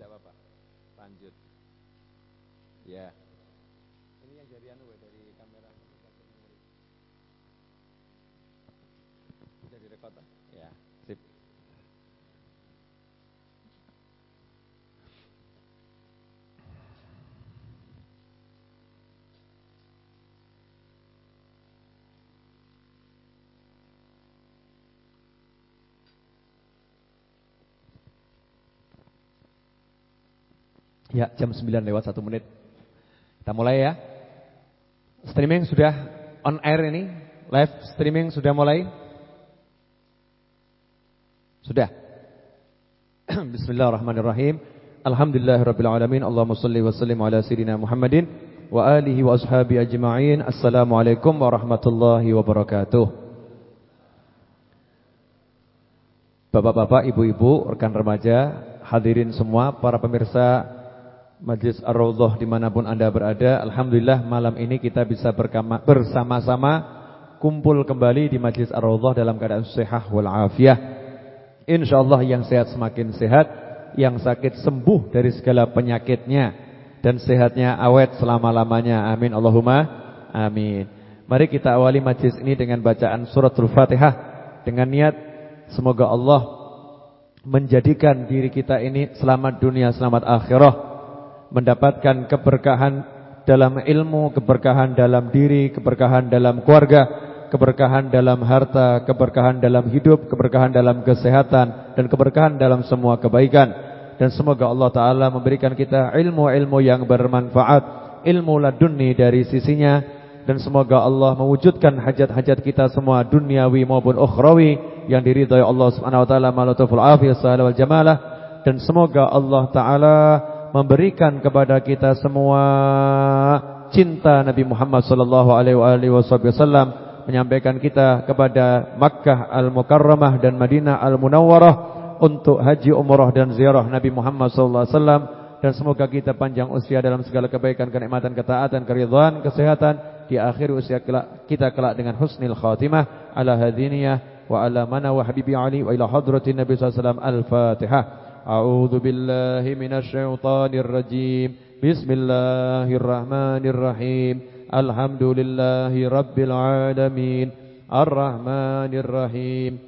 tidak apa-apa. Lanjut. Ya. Ini yang dari anu dari kamera. Jadi rekod. Ya, sip. Ya, jam 9 lewat 1 menit. Kita mulai ya. Streaming sudah on air ini? Live streaming sudah mulai? Sudah. Bismillahirrahmanirrahim. Alhamdulillahirabbil alamin. Allahumma shalli wa sallim ala sayidina Muhammadin wa alihi wa ashabi ajma'in. Assalamualaikum warahmatullahi wabarakatuh. Bapak-bapak, ibu-ibu, rekan remaja, hadirin semua, para pemirsa Majlis Ar-Raudhah di mana pun Anda berada Alhamdulillah malam ini kita bisa bersama-sama Kumpul kembali di Majlis Ar-Raudhah dalam keadaan sehat walafiah InsyaAllah yang sehat semakin sehat Yang sakit sembuh dari segala penyakitnya Dan sehatnya awet selama-lamanya. Amin Allahumma Amin. Mari kita awali majlis ini dengan bacaan suratul Fatihah Dengan niat Semoga Allah menjadikan diri kita ini selamat dunia, selamat akhirah mendapatkan keberkahan dalam ilmu, keberkahan dalam diri, keberkahan dalam keluarga, keberkahan dalam harta, keberkahan dalam hidup, keberkahan dalam kesehatan dan keberkahan dalam semua kebaikan. Dan semoga Allah taala memberikan kita ilmu-ilmu yang bermanfaat, ilmu ladunni dari sisinya. Dan semoga Allah mewujudkan hajat-hajat kita semua duniawi maupun ukhrawi yang diridhai Allah Subhanahu wa taala. Malatuful afiyah wal jamalah. Dan semoga Allah taala memberikan kepada kita semua cinta Nabi Muhammad sallallahu alaihi wasallam menyampaikan kita kepada Makkah Al-Mukarramah dan Madinah Al-Munawwarah untuk haji umrah dan ziarah Nabi Muhammad sallallahu alaihi wasallam. Dan semoga kita panjang usia dalam segala kebaikan, kenikmatan, ketaatan, keridhaan, kesehatan di akhir usia kita kelak dengan husnul khatimah. Ala hadiniyah wa ala mana wa habibi ali wa ila hadratin Nabi sallallahu alaihi wasallam. al-Fatihah أعوذ بالله من الشيطان الرجيم. بسم الله الرحمن الرحيم. الحمد لله رب العالمين. الرحمن الرحيم.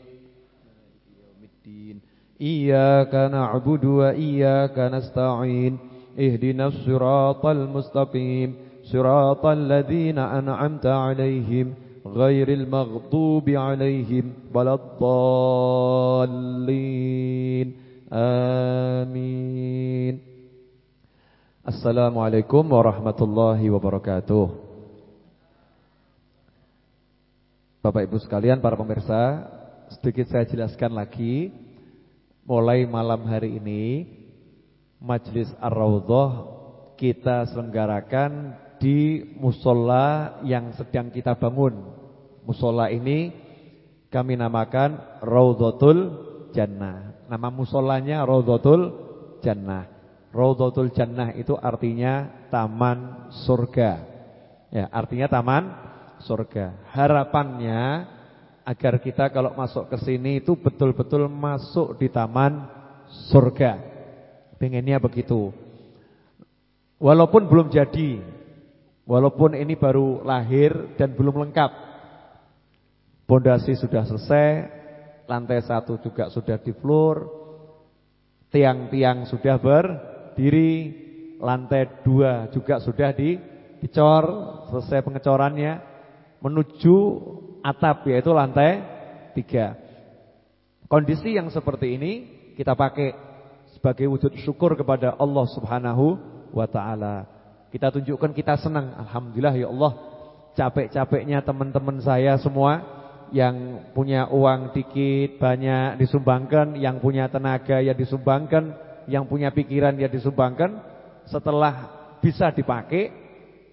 إياك نعبد وإياك نستعين. اهدنا الصراط المستقيم. صراط الذين أنعمت عليهم غير المغضوب عليهم ولا الضالين. Amin. Assalamualaikum warahmatullahi wabarakatuh. Bapak Ibu sekalian, para pemirsa, sedikit saya jelaskan lagi. Mulai malam hari ini, Majlis Ar-Raudhah kita selenggarakan di musola yang sedang kita bangun. Musola ini kami namakan Raudhatul Jannah. Nama musolanya Raudhatul Jannah. Raudhatul Jannah itu artinya taman surga. Ya, artinya taman surga. Harapannya agar kita kalau masuk ke sini itu betul-betul masuk di taman surga. Pengennya begitu. Walaupun belum jadi, walaupun ini baru lahir dan belum lengkap. Pondasi sudah selesai, lantai satu juga sudah di floor, tiang-tiang sudah berdiri, lantai dua juga sudah di dicor, selesai pengecorannya, menuju atap yaitu lantai tiga. Kondisi yang seperti ini kita pakai sebagai wujud syukur kepada Allah Subhanahu wa taala. Kita tunjukkan kita senang, alhamdulillah ya Allah. Capek-capeknya teman-teman saya semua yang punya uang dikit banyak disumbangkan, yang punya tenaga ya disumbangkan, yang punya pikiran ya disumbangkan. Setelah bisa dipakai,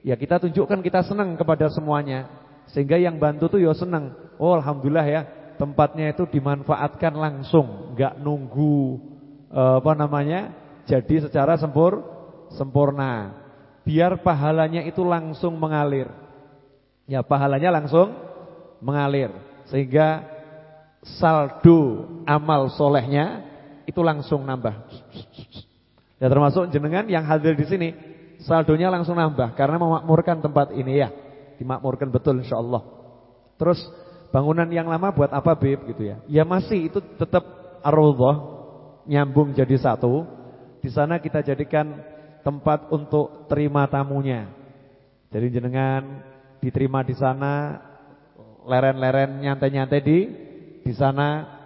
ya kita tunjukkan kita senang kepada semuanya. Sehingga yang bantu tuh ya senang. Oh alhamdulillah ya, tempatnya itu dimanfaatkan langsung, nggak nunggu apa namanya? Jadi secara sempur sempurna. Biar pahalanya itu langsung mengalir. Ya, pahalanya langsung mengalir sehingga saldo amal solehnya itu langsung nambah. Ya termasuk jenengan yang hadir di sini saldonya langsung nambah karena memakmurkan tempat ini ya. Dimakmurkan betul insya Allah. Terus bangunan yang lama buat apa Bib gitu ya. Ya masih itu tetap ar nyambung jadi satu. Di sana kita jadikan tempat untuk terima tamunya. Jadi jenengan diterima di sana, leren-leren nyantai-nyantai di di sana.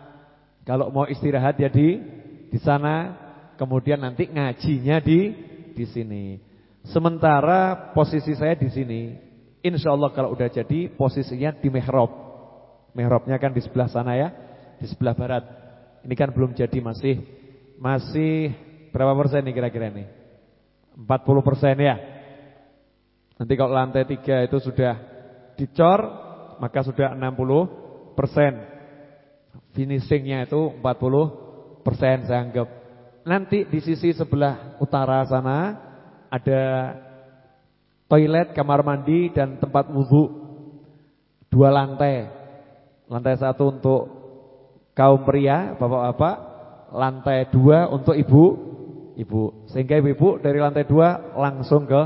Kalau mau istirahat ya di di sana, kemudian nanti ngajinya di di sini. Sementara posisi saya di sini, insya Allah kalau udah jadi posisinya di mihrab. Mihrabnya kan di sebelah sana ya, di sebelah barat. Ini kan belum jadi masih masih berapa persen nih kira-kira nih? 40 persen ya. Nanti kalau lantai 3 itu sudah dicor Maka sudah 60 persen. Finishingnya itu 40 persen saya anggap. Nanti di sisi sebelah utara sana Ada toilet, kamar mandi dan tempat wudhu Dua lantai. Lantai satu untuk kaum pria, bapak-bapak. Lantai dua untuk ibu. Ibu. Sehingga ibu-ibu dari lantai dua langsung ke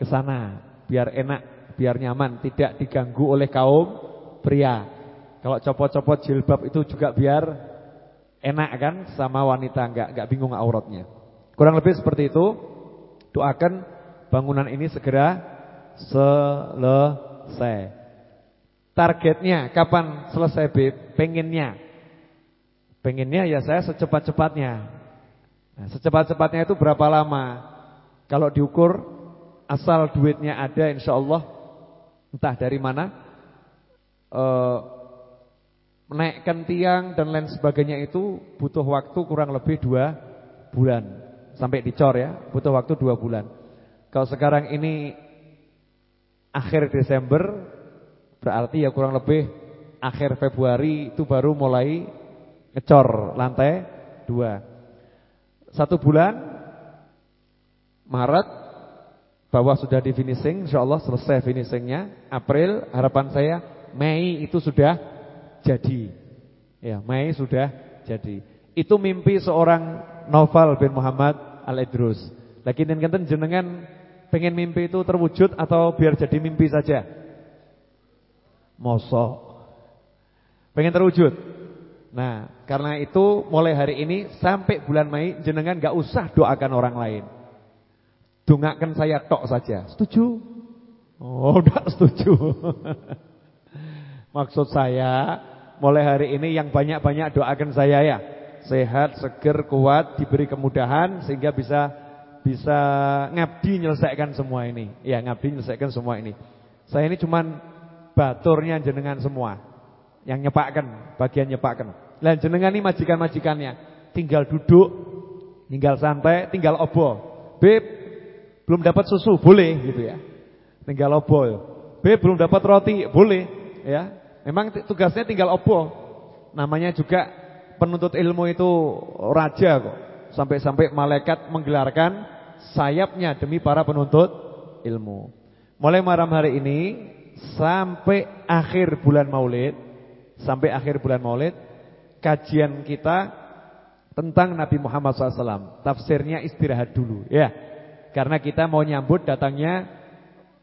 ke sana biar enak, biar nyaman, tidak diganggu oleh kaum pria. Kalau copot-copot jilbab itu juga biar enak kan sama wanita, enggak enggak bingung auratnya. Kurang lebih seperti itu. Doakan bangunan ini segera selesai. Targetnya kapan selesai, Beb? Pengennya. Pengennya ya saya secepat-cepatnya. Nah, secepat-cepatnya itu berapa lama? Kalau diukur Asal duitnya ada insya Allah Entah dari mana e, Menaikkan tiang dan lain sebagainya itu Butuh waktu kurang lebih dua bulan. Sampai dicor ya Butuh waktu dua bulan. Kalau sekarang ini Akhir Desember Berarti ya kurang lebih Akhir Februari itu baru mulai Ngecor lantai dua. Satu bulan Maret bahwa sudah di finishing, insyaallah selesai finishingnya April, harapan saya Mei itu sudah jadi. Ya, Mei sudah jadi. Itu mimpi seorang Novel bin Muhammad Al-Idrus. Lagi kinten jenengan pengen mimpi itu terwujud atau biar jadi mimpi saja? Mosok. Pengen terwujud. Nah, karena itu mulai hari ini sampai bulan Mei jenengan gak usah doakan orang lain. Dungakan saya tok saja. Setuju? Oh, enggak setuju. Maksud saya, mulai hari ini yang banyak-banyak doakan saya ya. Sehat, seger, kuat, diberi kemudahan sehingga bisa bisa ngabdi menyelesaikan semua ini. Ya, ngabdi menyelesaikan semua ini. Saya ini cuman baturnya jenengan semua. Yang nyepakkan, bagian nyepakkan. Dan jenengan ini majikan-majikannya. Tinggal duduk, tinggal santai, tinggal obo. Beb, belum dapat susu, boleh gitu ya. Tinggal obo. B belum dapat roti, boleh ya. Memang tugasnya tinggal obo. Namanya juga penuntut ilmu itu raja kok. Sampai-sampai malaikat menggelarkan sayapnya demi para penuntut ilmu. Mulai malam hari ini sampai akhir bulan Maulid, sampai akhir bulan Maulid, kajian kita tentang Nabi Muhammad SAW. Tafsirnya istirahat dulu, ya. Karena kita mau nyambut datangnya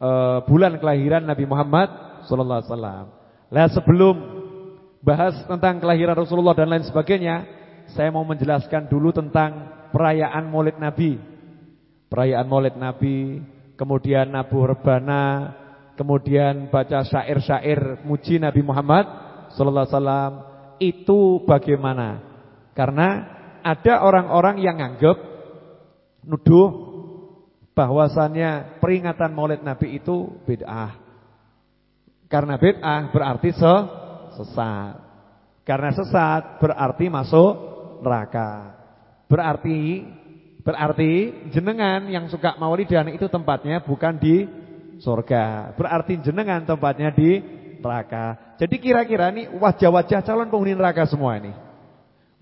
uh, bulan kelahiran Nabi Muhammad sallallahu alaihi wasallam. Lah sebelum bahas tentang kelahiran Rasulullah dan lain sebagainya, saya mau menjelaskan dulu tentang perayaan Maulid Nabi. Perayaan Maulid Nabi, kemudian Nabu Rebana, kemudian baca syair-syair muji Nabi Muhammad sallallahu alaihi wasallam itu bagaimana? Karena ada orang-orang yang anggap nuduh bahwasannya peringatan Maulid Nabi itu bid'ah. Karena bid'ah berarti se sesat. Karena sesat berarti masuk neraka. Berarti berarti jenengan yang suka maulidan itu tempatnya bukan di surga. Berarti jenengan tempatnya di neraka. Jadi kira-kira nih wajah-wajah calon penghuni neraka semua ini.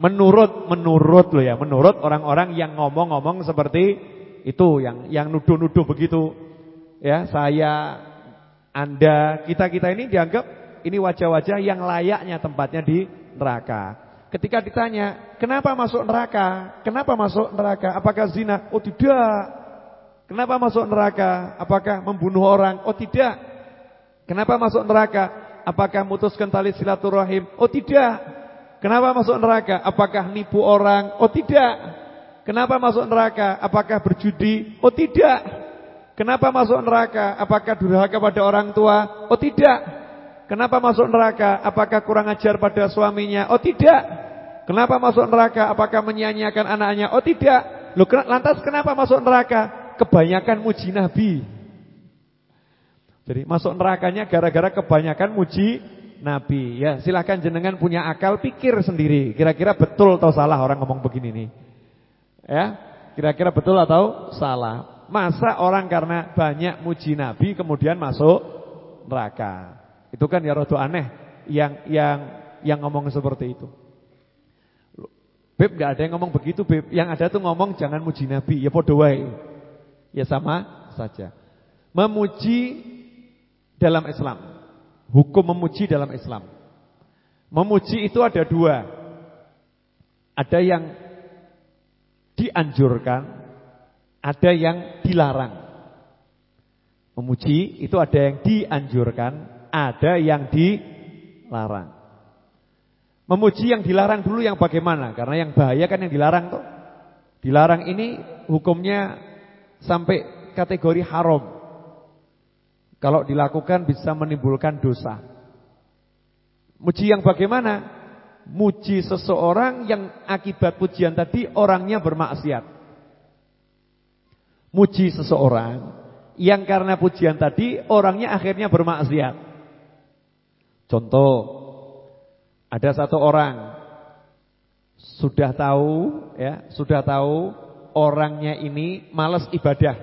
Menurut menurut loh ya, menurut orang-orang yang ngomong-ngomong seperti itu, yang yang nuduh-nuduh begitu. Ya, saya, Anda, kita-kita ini dianggap ini wajah-wajah yang layaknya tempatnya di neraka. Ketika ditanya, "Kenapa masuk neraka? Kenapa masuk neraka? Apakah zina?" Oh, tidak. Kenapa masuk neraka? Apakah membunuh orang? Oh, tidak. Kenapa masuk neraka? Apakah memutuskan tali silaturahim? Oh, tidak. Kenapa masuk neraka? Apakah nipu orang? Oh tidak. Kenapa masuk neraka? Apakah berjudi? Oh tidak. Kenapa masuk neraka? Apakah durhaka pada orang tua? Oh tidak. Kenapa masuk neraka? Apakah kurang ajar pada suaminya? Oh tidak. Kenapa masuk neraka? Apakah menyanyiakan anaknya? Oh tidak. Loh, lantas kenapa masuk neraka? Kebanyakan muji Nabi. Jadi masuk nerakanya gara-gara kebanyakan muji Nabi. Ya, silahkan jenengan punya akal pikir sendiri. Kira-kira betul atau salah orang ngomong begini nih. Ya, kira-kira betul atau salah. Masa orang karena banyak muji Nabi kemudian masuk neraka. Itu kan ya rodo aneh yang yang yang ngomong seperti itu. Beb nggak ada yang ngomong begitu, Beb. Yang ada tuh ngomong jangan muji Nabi. Ya podo wae. Ya sama saja. Memuji dalam Islam Hukum memuji dalam Islam. Memuji itu ada dua. Ada yang dianjurkan, ada yang dilarang. Memuji itu ada yang dianjurkan, ada yang dilarang. Memuji yang dilarang dulu yang bagaimana? Karena yang bahaya kan yang dilarang tuh. Dilarang ini hukumnya sampai kategori haram. Kalau dilakukan bisa menimbulkan dosa. Muji yang bagaimana? Muji seseorang yang akibat pujian tadi orangnya bermaksiat. Muji seseorang yang karena pujian tadi orangnya akhirnya bermaksiat. Contoh, ada satu orang sudah tahu ya, sudah tahu orangnya ini malas ibadah.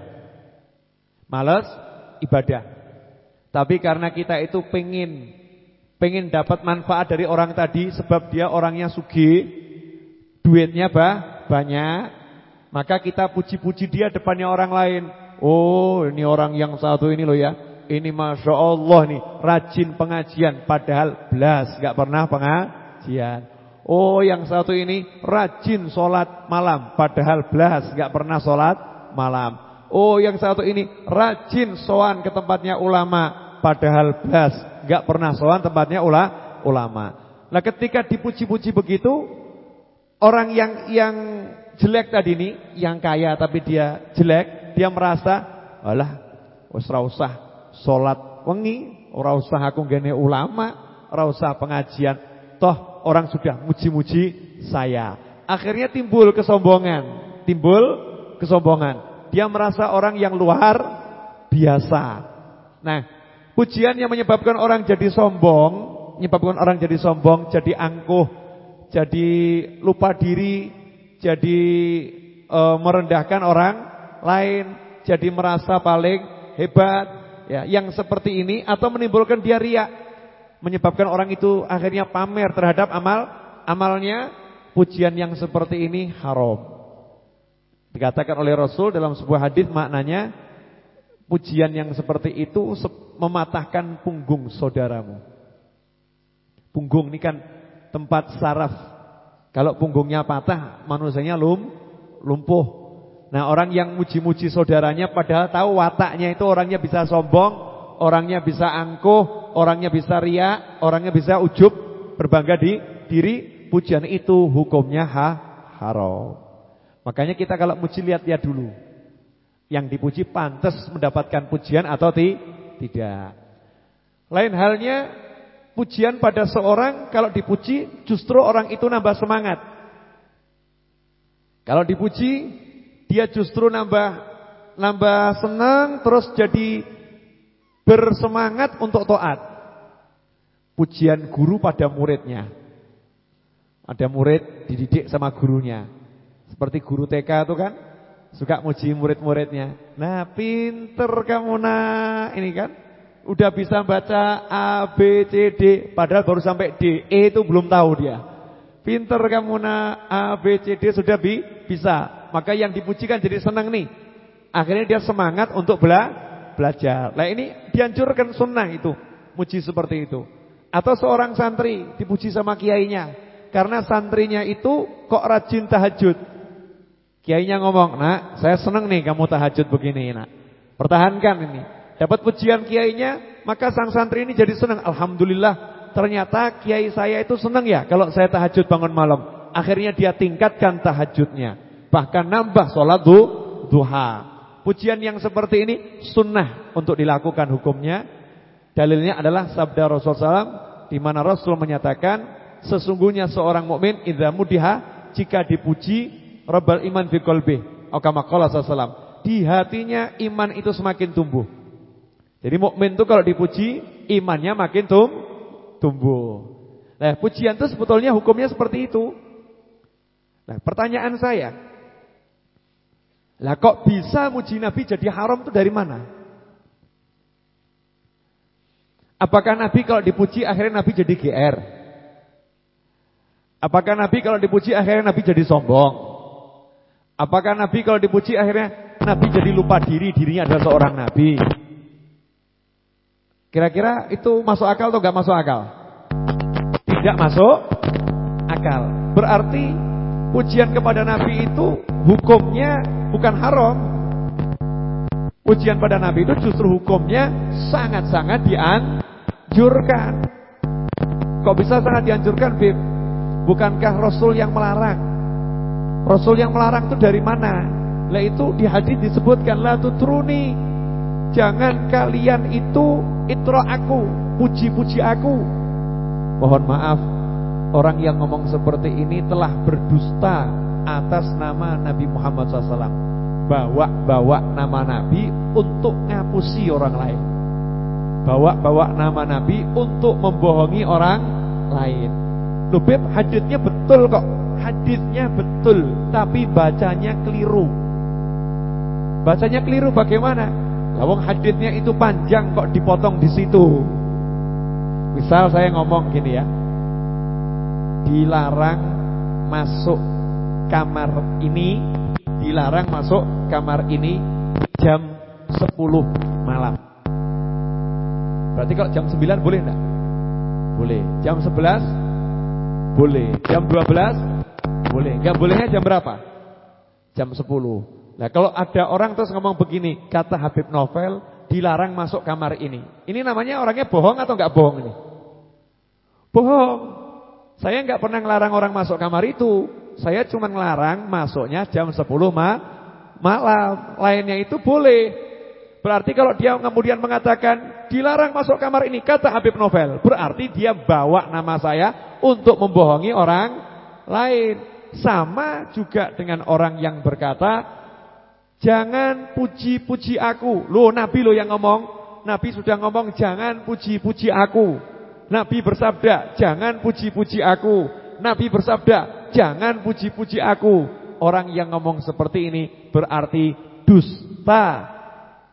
Malas ibadah. Tapi karena kita itu pengen pengen dapat manfaat dari orang tadi sebab dia orangnya sugi, duitnya bah, banyak, maka kita puji-puji dia depannya orang lain. Oh, ini orang yang satu ini loh ya. Ini Masya Allah nih, rajin pengajian padahal belas gak pernah pengajian. Oh, yang satu ini rajin sholat malam padahal belas gak pernah sholat malam. Oh yang satu ini rajin soan ke tempatnya ulama Padahal blas Gak pernah soan tempatnya ula, ulama. Nah ketika dipuji-puji begitu Orang yang yang jelek tadi ini Yang kaya tapi dia jelek Dia merasa Alah Ora usah Sholat wengi Ora usah aku gini ulama Ora usah pengajian. Toh orang sudah muji-muji saya. Akhirnya timbul kesombongan Timbul kesombongan. Dia merasa orang yang luar biasa. Nah, pujian yang menyebabkan orang jadi sombong, menyebabkan orang jadi sombong, jadi angkuh, jadi lupa diri, jadi e, merendahkan orang lain, jadi merasa paling hebat, ya, yang seperti ini atau menimbulkan dia riak, menyebabkan orang itu akhirnya pamer terhadap amal amalnya, pujian yang seperti ini haram. Dikatakan oleh Rasul dalam sebuah hadis maknanya pujian yang seperti itu mematahkan punggung saudaramu. Punggung ini kan tempat saraf. Kalau punggungnya patah, manusianya lum, lumpuh. Nah, orang yang muji-muji saudaranya padahal tahu wataknya itu orangnya bisa sombong, orangnya bisa angkuh, orangnya bisa riak, orangnya bisa ujub, berbangga di diri, pujian itu hukumnya ha, haram. Makanya kita kalau muji lihat-lihat dulu. Yang dipuji pantas mendapatkan pujian atau ti tidak. Lain halnya pujian pada seorang kalau dipuji justru orang itu nambah semangat. Kalau dipuji dia justru nambah nambah senang terus jadi bersemangat untuk taat. Pujian guru pada muridnya. Ada murid dididik sama gurunya. Seperti guru TK itu kan suka muji murid-muridnya. Nah, pinter kamu nak ini kan. Udah bisa baca A, B, C, D padahal baru sampai D. E itu belum tahu dia. Pinter kamu na A, B, C, D sudah bi bisa. Maka yang dipujikan jadi senang nih. Akhirnya dia semangat untuk bela belajar. Nah ini dianjurkan sunnah itu. Muji seperti itu. Atau seorang santri dipuji sama kiainya. Karena santrinya itu kok rajin tahajud. Kiainya ngomong, nak saya senang nih kamu tahajud begini nak. Pertahankan ini. Dapat pujian kiainya, maka sang santri ini jadi senang. Alhamdulillah ternyata kiai saya itu senang ya kalau saya tahajud bangun malam. Akhirnya dia tingkatkan tahajudnya. Bahkan nambah sholat du, duha. Pujian yang seperti ini sunnah untuk dilakukan hukumnya. Dalilnya adalah sabda Rasulullah SAW di mana Rasul menyatakan sesungguhnya seorang mukmin idza mudiha jika dipuji rabbal iman fi qalbi. Atau Di hatinya iman itu semakin tumbuh. Jadi mukmin itu kalau dipuji imannya makin tum tumbuh. Nah, pujian itu sebetulnya hukumnya seperti itu. Nah, pertanyaan saya, lah kok bisa muji Nabi jadi haram itu dari mana? Apakah Nabi kalau dipuji akhirnya Nabi jadi GR? Apakah Nabi kalau dipuji akhirnya Nabi jadi sombong? Apakah Nabi kalau dipuji akhirnya Nabi jadi lupa diri, dirinya adalah seorang Nabi? Kira-kira itu masuk akal atau gak masuk akal? Tidak masuk akal. Berarti pujian kepada Nabi itu hukumnya bukan haram. Pujian pada Nabi itu justru hukumnya sangat-sangat dianjurkan. Kok bisa sangat dianjurkan, Bib? Bukankah Rasul yang melarang? Rasul yang melarang itu dari mana? Lah itu di hadis disebutkan la tutruni. Jangan kalian itu Itro aku, puji-puji aku. Mohon maaf, orang yang ngomong seperti ini telah berdusta atas nama Nabi Muhammad SAW. Bawa-bawa nama Nabi untuk ngapusi orang lain. Bawa-bawa nama Nabi untuk membohongi orang lain. Loh Beb, hadisnya betul kok. Hadisnya betul, tapi bacanya keliru. Bacanya keliru bagaimana? Lawang hadisnya itu panjang kok dipotong di situ. Misal saya ngomong gini ya. Dilarang masuk kamar ini, dilarang masuk kamar ini jam 10 malam. Berarti kalau jam 9 boleh enggak? Boleh. Jam 11 boleh. Jam 12 boleh. Enggak bolehnya jam berapa? Jam 10. Nah kalau ada orang terus ngomong begini, kata Habib Novel, dilarang masuk kamar ini. Ini namanya orangnya bohong atau enggak bohong ini? Bohong. Saya enggak pernah ngelarang orang masuk kamar itu. Saya cuma ngelarang masuknya jam 10 ma malam. Lainnya itu boleh. Berarti kalau dia kemudian mengatakan dilarang masuk kamar ini, kata Habib Novel, berarti dia bawa nama saya untuk membohongi orang lain. Sama juga dengan orang yang berkata Jangan puji-puji aku. Loh Nabi loh yang ngomong. Nabi sudah ngomong jangan puji-puji aku. Nabi bersabda jangan puji-puji aku. Nabi bersabda jangan puji-puji aku. Orang yang ngomong seperti ini berarti dusta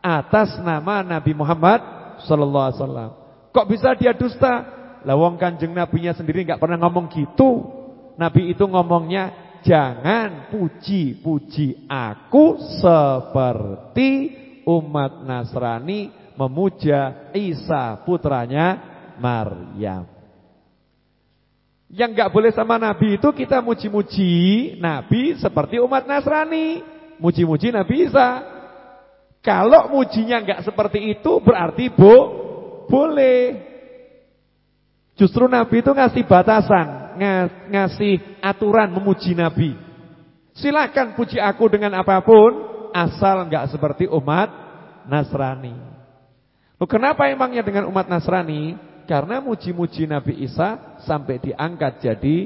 atas nama Nabi Muhammad sallallahu alaihi wasallam. Kok bisa dia dusta? Lawang kanjeng nabinya sendiri nggak pernah ngomong gitu. Nabi itu ngomongnya Jangan puji-puji aku seperti umat Nasrani memuja Isa putranya Maryam. Yang nggak boleh sama Nabi itu kita muji-muji Nabi seperti umat Nasrani, muji-muji Nabi Isa. Kalau mujinya nggak seperti itu berarti bo boleh. Justru Nabi itu ngasih batasan ngasih aturan memuji Nabi. Silakan puji aku dengan apa pun asal enggak seperti umat Nasrani. Loh, kenapa emangnya dengan umat Nasrani? Karena muji-muji Nabi Isa sampai diangkat jadi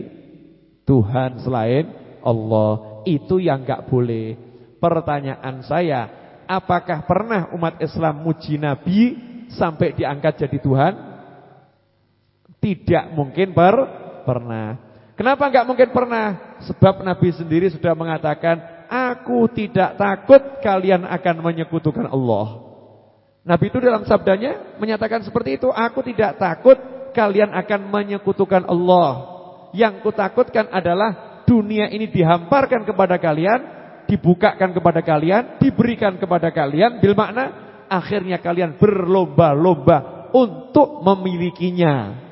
Tuhan selain Allah. Itu yang enggak boleh. Pertanyaan saya, apakah pernah umat Islam muji Nabi sampai diangkat jadi Tuhan? Tidak mungkin per pernah. Kenapa enggak mungkin pernah? Sebab Nabi sendiri sudah mengatakan, aku tidak takut kalian akan menyekutukan Allah. Nabi itu dalam sabdanya menyatakan seperti itu, aku tidak takut kalian akan menyekutukan Allah. Yang kutakutkan adalah dunia ini dihamparkan kepada kalian, dibukakan kepada kalian, diberikan kepada kalian bil makna akhirnya kalian berlomba-lomba untuk memilikinya.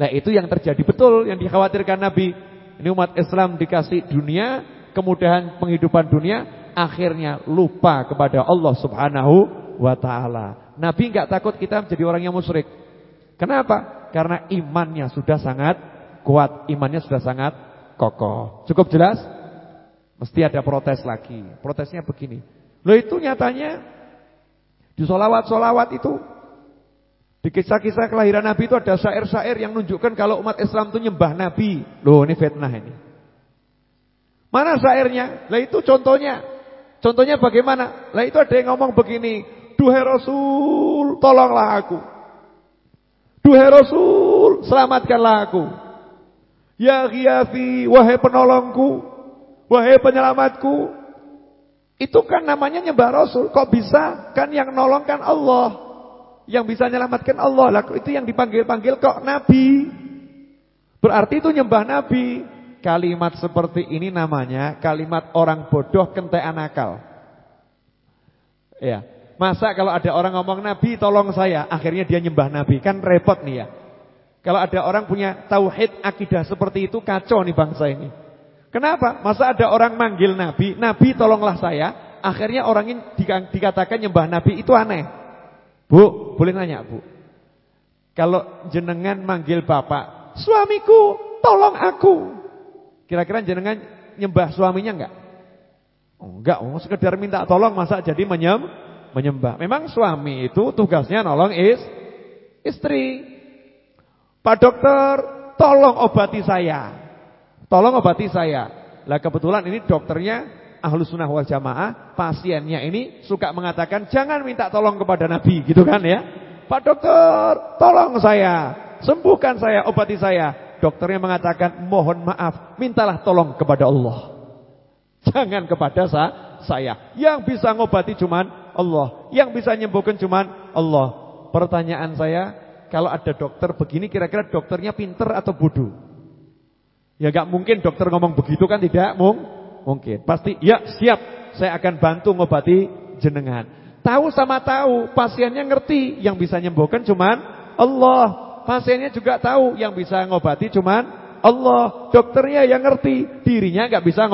Nah, itu yang terjadi betul yang dikhawatirkan Nabi. Ini umat Islam dikasih dunia, kemudahan penghidupan dunia, akhirnya lupa kepada Allah Subhanahu wa taala. Nabi enggak takut kita menjadi orang yang musyrik. Kenapa? Karena imannya sudah sangat kuat, imannya sudah sangat kokoh. Cukup jelas? Mesti ada protes lagi. Protesnya begini. Loh itu nyatanya di solawat-solawat itu di kisah-kisah kelahiran Nabi itu ada syair-syair yang menunjukkan kalau umat Islam itu nyembah Nabi. Loh ini fitnah ini. Mana syairnya? Lah itu contohnya. Contohnya bagaimana? Lah itu ada yang ngomong begini. Duhai Rasul, tolonglah aku. Duhai Rasul, selamatkanlah aku. Ya ghiyafi, wahai penolongku. Wahai penyelamatku. Itu kan namanya nyembah Rasul. Kok bisa? Kan yang nolongkan Allah. Yang bisa menyelamatkan Allah lah itu yang dipanggil-panggil kok nabi. Berarti itu nyembah nabi. Kalimat seperti ini namanya kalimat orang bodoh kentean akal. Ya. Masa kalau ada orang ngomong nabi tolong saya, akhirnya dia nyembah nabi. Kan repot nih ya. Kalau ada orang punya tauhid akidah seperti itu kacau nih bangsa ini. Kenapa? Masa ada orang manggil nabi, nabi tolonglah saya, akhirnya orang ini dikatakan nyembah nabi itu aneh. Bu, boleh nanya bu? Kalau jenengan manggil bapak Suamiku, tolong aku. Kira-kira jenengan nyembah suaminya enggak? Oh, enggak, oh, sekedar minta tolong masa jadi menyem, menyembah? Memang suami itu tugasnya nolong is, istri. Pak dokter, tolong obati saya. Tolong obati saya. Lah kebetulan ini dokternya ahlu sunnah wal jamaah, pasiennya ini suka mengatakan jangan minta tolong kepada Nabi, gitu kan ya. Pak dokter, tolong saya, sembuhkan saya, obati saya. Dokternya mengatakan mohon maaf, mintalah tolong kepada Allah. Jangan kepada sa saya. Yang bisa ngobati cuman Allah. Yang bisa nyembuhkan cuman Allah. Pertanyaan saya, kalau ada dokter begini kira-kira dokternya pinter atau bodoh? Ya gak mungkin dokter ngomong begitu kan tidak mung Mungkin. Pasti ya siap, saya akan bantu ngobati jenengan. Tahu sama tahu, pasiennya ngerti yang bisa nyembuhkan cuman Allah. Pasiennya juga tahu yang bisa ngobati cuman Allah. Dokternya yang ngerti, dirinya nggak bisa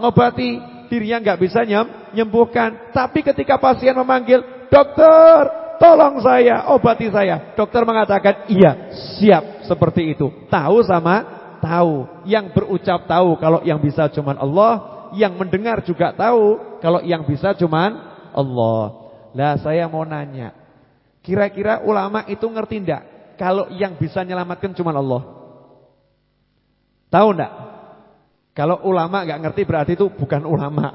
ngobati, dirinya nggak bisa nyem nyembuhkan. Tapi ketika pasien memanggil, "Dokter, tolong saya, obati saya." Dokter mengatakan, "Iya, siap." Seperti itu. Tahu sama tahu, yang berucap tahu kalau yang bisa cuman Allah, yang mendengar juga tahu kalau yang bisa cuman Allah. Lah saya mau nanya, kira-kira ulama itu ngerti ndak kalau yang bisa menyelamatkan cuman Allah? Tahu ndak? Kalau ulama nggak ngerti berarti itu bukan ulama.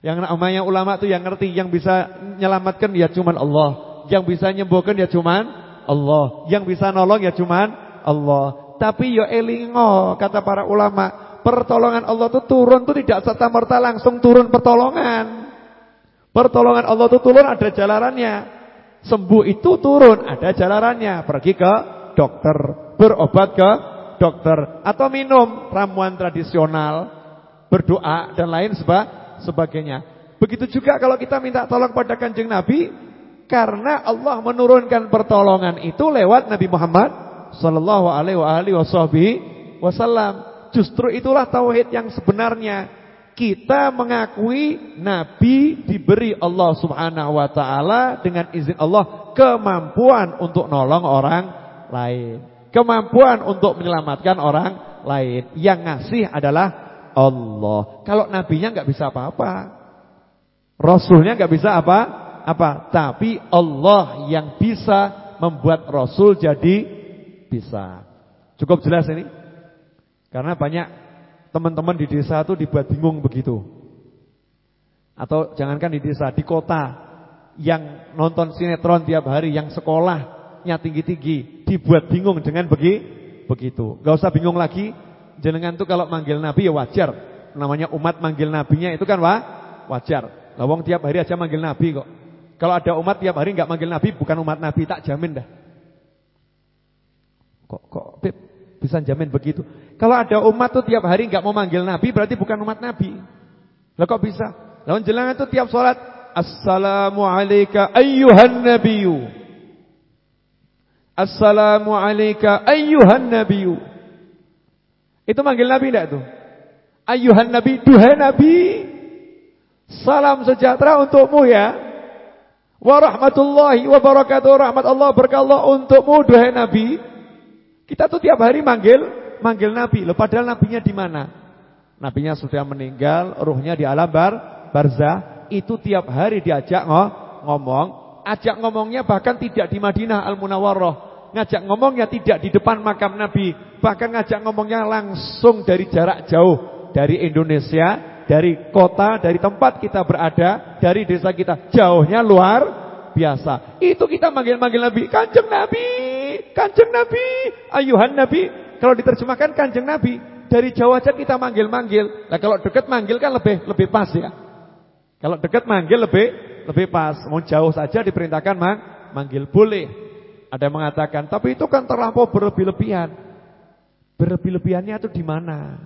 Yang namanya ulama itu yang ngerti, yang bisa menyelamatkan ya cuman Allah, yang bisa nyembuhkan ya cuman Allah, yang bisa nolong ya cuman Allah. Tapi yo elingo kata para ulama, pertolongan Allah itu turun tuh tidak serta merta langsung turun pertolongan. Pertolongan Allah itu turun ada jalarannya. Sembuh itu turun ada jalarannya. Pergi ke dokter, berobat ke dokter atau minum ramuan tradisional, berdoa dan lain seba sebagainya. Begitu juga kalau kita minta tolong pada Kanjeng Nabi karena Allah menurunkan pertolongan itu lewat Nabi Muhammad sallallahu alaihi wasallam. Justru itulah tauhid yang sebenarnya. Kita mengakui nabi diberi Allah Subhanahu wa taala dengan izin Allah kemampuan untuk nolong orang lain. Kemampuan untuk menyelamatkan orang lain. Yang ngasih adalah Allah. Kalau nabinya nggak bisa apa-apa. Rasulnya nggak bisa apa? Apa? Tapi Allah yang bisa membuat Rasul jadi bisa. Cukup jelas ini? Karena banyak teman-teman di desa itu dibuat bingung begitu. Atau jangankan di desa, di kota yang nonton sinetron tiap hari, yang sekolahnya tinggi-tinggi, dibuat bingung dengan begi, begitu. Gak usah bingung lagi, jenengan tuh kalau manggil nabi ya wajar. Namanya umat manggil nabinya itu kan wah, wajar. Lawang tiap hari aja manggil nabi kok. Kalau ada umat tiap hari nggak manggil nabi bukan umat nabi, tak jamin dah. Kok kok Beb, Bisa jamin begitu. Kalau ada umat tuh tiap hari nggak mau manggil Nabi berarti bukan umat Nabi. Lah kok bisa? Lawan jelangan tuh tiap sholat Assalamu alayka ayyuhan nabiyyu. Assalamu alayka ayyuhan nabiyyu. Itu manggil Nabi enggak tuh? Ayyuhan nabi, duhai Nabi. Salam sejahtera untukmu ya. Wa rahmatullahi wa barakatuh. Rahmat Allah berkah Allah untukmu duhai Nabi. Kita tuh tiap hari manggil manggil Nabi. Loh, padahal nabinya di mana? Nabinya sudah meninggal, ruhnya di alam bar barzah. Itu tiap hari diajak ngomong. Ajak ngomongnya bahkan tidak di Madinah Al-Munawwarah. Ngajak ngomongnya tidak di depan makam Nabi. Bahkan ngajak ngomongnya langsung dari jarak jauh. Dari Indonesia, dari kota, dari tempat kita berada, dari desa kita. Jauhnya luar biasa. Itu kita manggil-manggil Nabi. Kanjeng Nabi. Kanjeng Nabi, ayuhan Nabi. Kalau diterjemahkan Kanjeng Nabi, dari jauh aja kita manggil-manggil. Nah, kalau dekat manggil kan lebih lebih pas ya. Kalau dekat manggil lebih lebih pas. Mau jauh saja diperintahkan mang, manggil boleh. Ada yang mengatakan, tapi itu kan terlampau berlebih-lebihan. Berlebih-lebihannya itu di mana?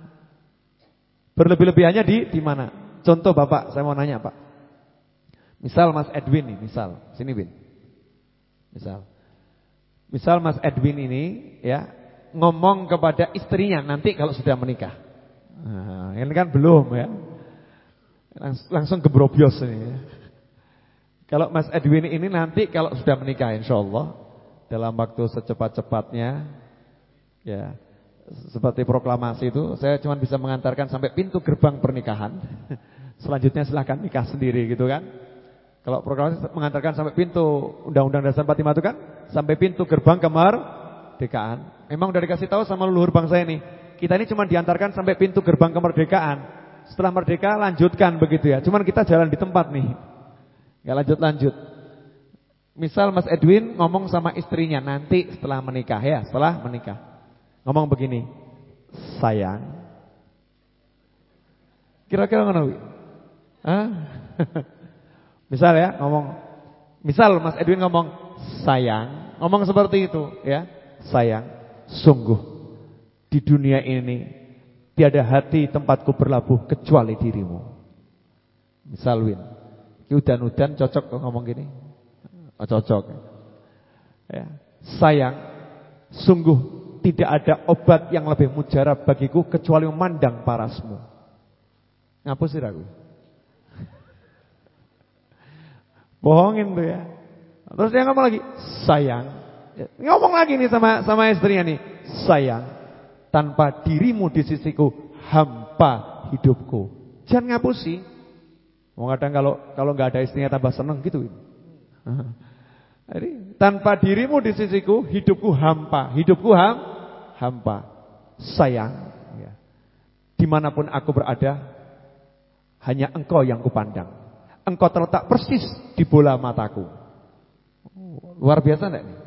Berlebih-lebihannya di di mana? Contoh Bapak, saya mau nanya Pak. Misal Mas Edwin nih, misal. Sini Win. Misal. Misal Mas Edwin ini ya ngomong kepada istrinya nanti kalau sudah menikah. Nah, ini kan belum ya. Langsung, langsung gebrobios ini ya. Kalau Mas Edwin ini nanti kalau sudah menikah insya Allah dalam waktu secepat-cepatnya ya seperti proklamasi itu saya cuma bisa mengantarkan sampai pintu gerbang pernikahan. Selanjutnya silahkan nikah sendiri gitu kan. Kalau proklamasi mengantarkan sampai pintu Undang-Undang Dasar 45 itu kan sampai pintu gerbang kemerdekaan. Memang udah dikasih tahu sama leluhur bangsa ini. Kita ini cuma diantarkan sampai pintu gerbang kemerdekaan. Setelah merdeka lanjutkan begitu ya. Cuman kita jalan di tempat nih. Gak lanjut-lanjut. Misal Mas Edwin ngomong sama istrinya nanti setelah menikah ya, setelah menikah. Ngomong begini, "Sayang." Kira-kira ngono Hah? Misal ya ngomong Misal Mas Edwin ngomong Sayang Ngomong seperti itu ya. Sayang Sungguh Di dunia ini Tiada hati tempatku berlabuh Kecuali dirimu. Misal Win Udan-udan cocok ngomong gini. Oh, Cocok. Ya. Sayang Sungguh tidak ada obat yang lebih mujarab bagiku Kecuali memandang parasmu. Ngapus sih aku Bohongin tuh ya. Terus dia ngomong lagi, sayang. Ngomong lagi nih sama sama istrinya nih, sayang. Tanpa dirimu di sisiku, hampa hidupku. Jangan ngapusi. Mau kadang kalau kalau nggak ada istrinya tambah seneng gitu. Jadi tanpa dirimu di sisiku, hidupku hampa. Hidupku ham, hampa. Sayang. Ya. Di mana pun aku berada, hanya engkau yang kupandang. Engkau terletak persis di bola mataku. Luar biasa enggak nih?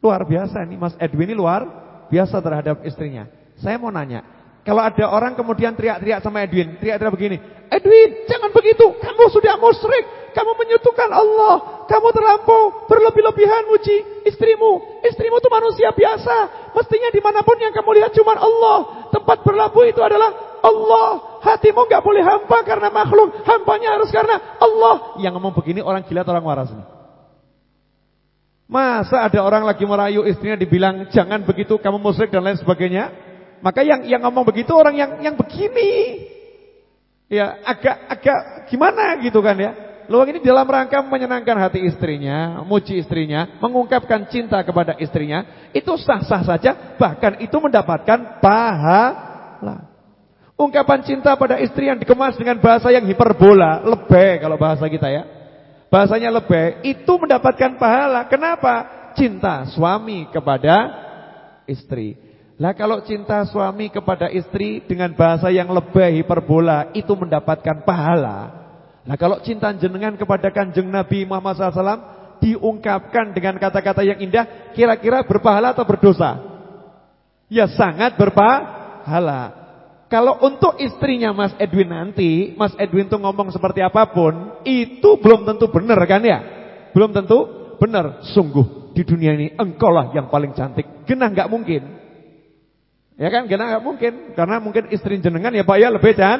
Luar biasa ini Mas Edwin ini luar biasa terhadap istrinya. Saya mau nanya, kalau ada orang kemudian teriak-teriak sama Edwin, teriak-teriak begini, Edwin jangan begitu, kamu sudah musyrik, kamu menyutukan Allah, kamu terlampau berlebih-lebihan muji istrimu, istrimu itu manusia biasa, mestinya di mana pun yang kamu lihat cuma Allah, tempat berlabuh itu adalah Allah, Hatimu nggak boleh hampa karena makhluk, hampanya harus karena Allah. Yang ngomong begini orang gila atau orang waras nih? Masa ada orang lagi merayu istrinya dibilang jangan begitu kamu musyrik dan lain sebagainya? Maka yang yang ngomong begitu orang yang yang begini. Ya, agak agak gimana gitu kan ya. Luang ini dalam rangka menyenangkan hati istrinya, muji istrinya, mengungkapkan cinta kepada istrinya, itu sah-sah saja, bahkan itu mendapatkan pahala. Ungkapan cinta pada istri yang dikemas dengan bahasa yang hiperbola, lebih kalau bahasa kita ya. Bahasanya lebih, itu mendapatkan pahala. Kenapa? Cinta suami kepada istri. Lah kalau cinta suami kepada istri dengan bahasa yang lebih hiperbola, itu mendapatkan pahala. Nah kalau cinta jenengan kepada kanjeng Nabi Muhammad SAW diungkapkan dengan kata-kata yang indah, kira-kira berpahala atau berdosa? Ya sangat berpahala. Kalau untuk istrinya Mas Edwin nanti, Mas Edwin tuh ngomong seperti apa pun, itu belum tentu benar kan ya? Belum tentu benar. Sungguh di dunia ini engkaulah yang paling cantik. Genah nggak mungkin. Ya kan? Karena nggak mungkin, karena mungkin istri jenengan ya Pak ya lebih dan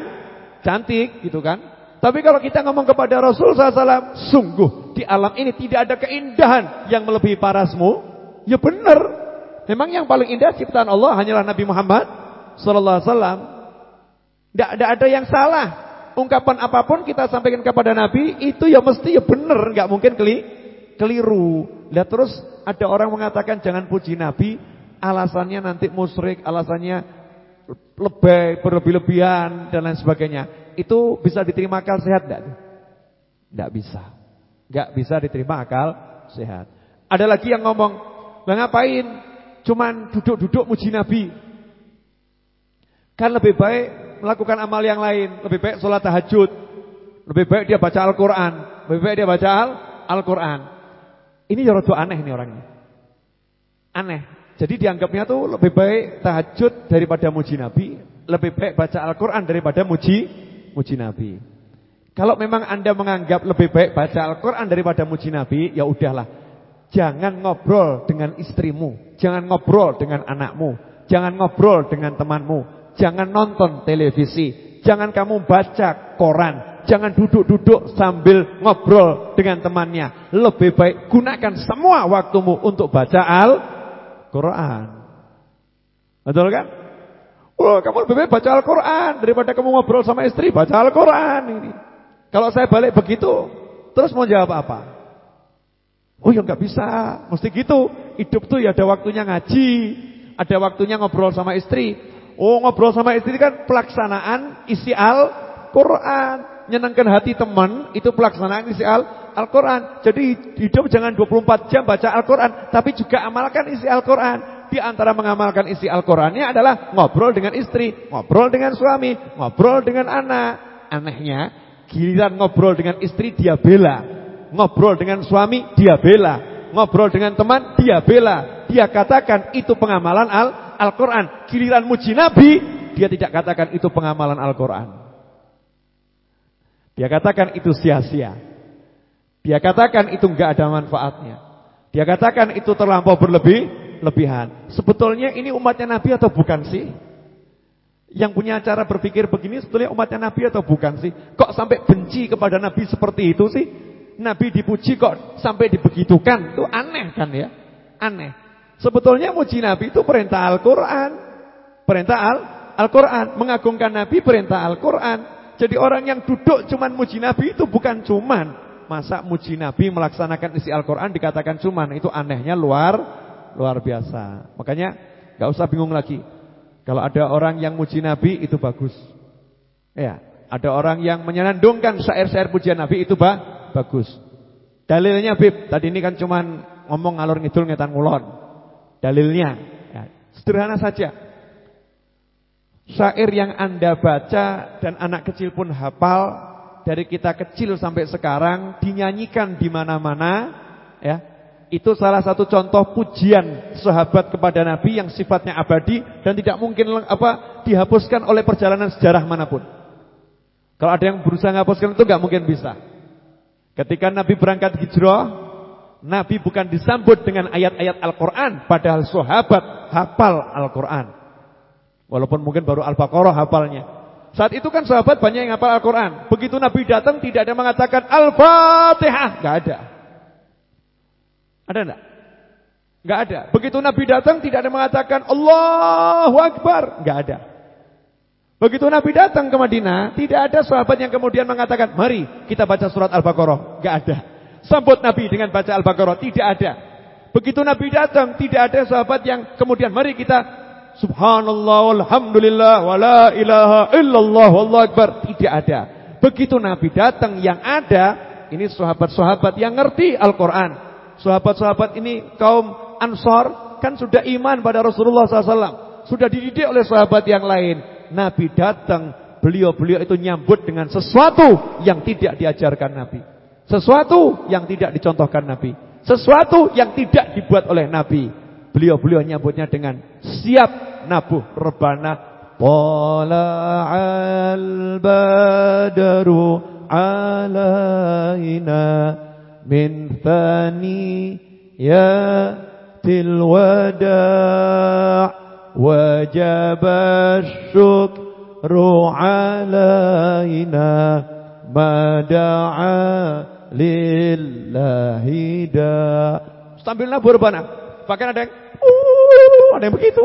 cantik gitu kan. Tapi kalau kita ngomong kepada Rasul SAW, sungguh di alam ini tidak ada keindahan yang melebihi parasmu. Ya benar. Memang yang paling indah ciptaan Allah hanyalah Nabi Muhammad sallallahu alaihi wasallam. Tidak ada yang salah. Ungkapan apa pun kita sampaikan kepada Nabi itu ya mesti ya benar, nggak mungkin keli keliru. Lihat terus ada orang mengatakan jangan puji Nabi, alasannya nanti musyrik, alasannya lebay, berlebih-lebihan dan lain sebagainya. Itu bisa diterima akal sehat enggak? Enggak bisa. Enggak bisa diterima akal sehat. Ada lagi yang ngomong, "Lah ngapain? Cuman duduk-duduk muji Nabi." Kan lebih baik melakukan amal yang lain, lebih baik sholat tahajud, lebih baik dia baca Al-Qur'an, lebih baik dia baca Al-Qur'an. Ini ya rada aneh nih orangnya. Aneh. Jadi dianggapnya tuh lebih baik tahajud daripada muji Nabi, lebih baik baca Al-Qur'an daripada muji muji Nabi. Kalau memang Anda menganggap lebih baik baca Al-Qur'an daripada muji Nabi, ya udahlah. Jangan ngobrol dengan istrimu, jangan ngobrol dengan anakmu, jangan ngobrol dengan temanmu, jangan nonton televisi, jangan kamu baca koran, jangan duduk-duduk sambil ngobrol dengan temannya. Lebih baik gunakan semua waktumu untuk baca Al Quran. Betul kan? Oh, kamu lebih baik baca Al-Quran daripada kamu ngobrol sama istri baca Al-Quran. Kalau saya balik begitu, terus mau jawab apa? Oh ya nggak bisa, mesti gitu. Hidup tuh ya ada waktunya ngaji, ada waktunya ngobrol sama istri. Oh ngobrol sama istri kan pelaksanaan isi Al-Quran, nyenangkan hati teman itu pelaksanaan isi Al Al-Quran. Jadi hidup jangan 24 jam baca Al-Quran. Tapi juga amalkan isi Al-Quran. Di antara mengamalkan isi Al-Qurannya adalah ngobrol dengan istri, ngobrol dengan suami, ngobrol dengan anak. Anehnya, giliran ngobrol dengan istri dia bela. Ngobrol dengan suami dia bela. Ngobrol dengan teman dia bela. Dia katakan itu pengamalan Al-Quran. Giliran muji Nabi, dia tidak katakan itu pengamalan Al-Quran. Dia katakan itu sia-sia. Dia katakan itu enggak ada manfaatnya. Dia katakan itu terlampau berlebih, lebihan. Sebetulnya ini umatnya Nabi atau bukan sih? Yang punya cara berpikir begini sebetulnya umatnya Nabi atau bukan sih? Kok sampai benci kepada Nabi seperti itu sih? Nabi dipuji kok sampai dibegitukan? Itu aneh kan ya? Aneh. Sebetulnya muji Nabi itu perintah Al-Quran. Perintah Al-Quran. Mengagungkan Nabi perintah Al-Quran. Jadi orang yang duduk cuman muji Nabi itu bukan cuman. Masa muji Nabi melaksanakan isi Al-Quran dikatakan cuman Itu anehnya luar luar biasa Makanya gak usah bingung lagi Kalau ada orang yang muji Nabi itu bagus Ya, Ada orang yang menyenandungkan syair-syair pujian Nabi itu bah, bagus Dalilnya Bib Tadi ini kan cuman ngomong ngalur ngidul ngetan ngulon Dalilnya ya, Sederhana saja Syair yang anda baca dan anak kecil pun hafal dari kita kecil sampai sekarang dinyanyikan di mana-mana ya. Itu salah satu contoh pujian sahabat kepada Nabi yang sifatnya abadi dan tidak mungkin apa dihapuskan oleh perjalanan sejarah mana pun. Kalau ada yang berusaha menghapuskan itu nggak mungkin bisa. Ketika Nabi berangkat hijrah, Nabi bukan disambut dengan ayat-ayat Al-Qur'an, padahal sahabat hafal Al-Qur'an. Walaupun mungkin baru Al-Baqarah hafalnya. Saat itu kan sahabat banyak yang hafal Al-Quran. Begitu Nabi datang tidak ada mengatakan Al-Fatihah. Gak ada. Ada enggak? Gak ada. Begitu Nabi datang tidak ada mengatakan Allahu Akbar. Gak ada. Begitu Nabi datang ke Madinah, tidak ada sahabat yang kemudian mengatakan, mari kita baca surat Al-Baqarah. Gak ada. Sambut Nabi dengan baca Al-Baqarah. Tidak ada. Begitu Nabi datang, tidak ada sahabat yang kemudian, mari kita Subhanallah walhamdulillah wala ilaha illallah wallahu akbar. Tidak ada. Begitu Nabi datang yang ada ini sahabat-sahabat yang ngerti Al-Qur'an. Sahabat-sahabat ini kaum Ansor kan sudah iman pada Rasulullah SAW. Sudah dididik oleh sahabat yang lain. Nabi datang, beliau-beliau itu nyambut dengan sesuatu yang tidak diajarkan Nabi. Sesuatu yang tidak dicontohkan Nabi. Sesuatu yang tidak dibuat oleh Nabi. Beliau-beliau nyambutnya dengan siap nabuh rebana. Tala'al badaru alaina min thani ya tilwada' wajib syukru alaina mada'a lillahi da. Sambil nabur bana. Bahkan ada yang uh, ada yang begitu.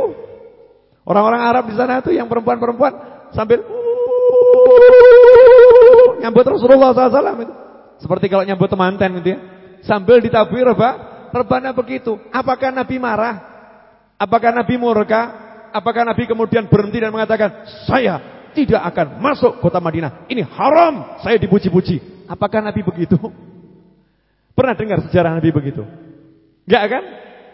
Orang-orang Arab di sana tuh yang perempuan-perempuan sambil uh, nyambut Rasulullah SAW itu. Seperti kalau nyambut temanten gitu ya. Sambil ditabir apa? Rebana begitu. Apakah Nabi marah? Apakah Nabi murka? Apakah Nabi kemudian berhenti dan mengatakan saya tidak akan masuk kota Madinah. Ini haram, saya dipuji-puji. Apakah Nabi begitu? Pernah dengar sejarah Nabi begitu? Enggak kan?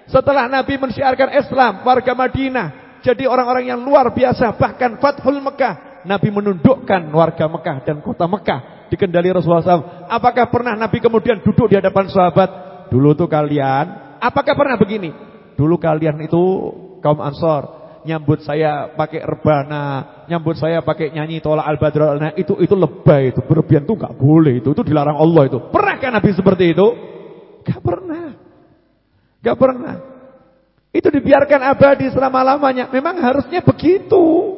Setelah Nabi mensyiarkan Islam, warga Madinah jadi orang-orang yang luar biasa, bahkan Fathul Mekah, Nabi menundukkan warga Mekah dan kota Mekah dikendali Rasulullah SAW. Apakah pernah Nabi kemudian duduk di hadapan sahabat? Dulu tuh kalian, apakah pernah begini? Dulu kalian itu kaum Ansor, nyambut saya pakai rebana, nyambut saya pakai nyanyi tolak al-badr nah, itu itu lebay itu, berlebihan itu enggak boleh itu, itu dilarang Allah itu. Pernahkah Nabi seperti itu? Enggak pernah. Enggak pernah. Itu dibiarkan abadi selama-lamanya. Memang harusnya begitu.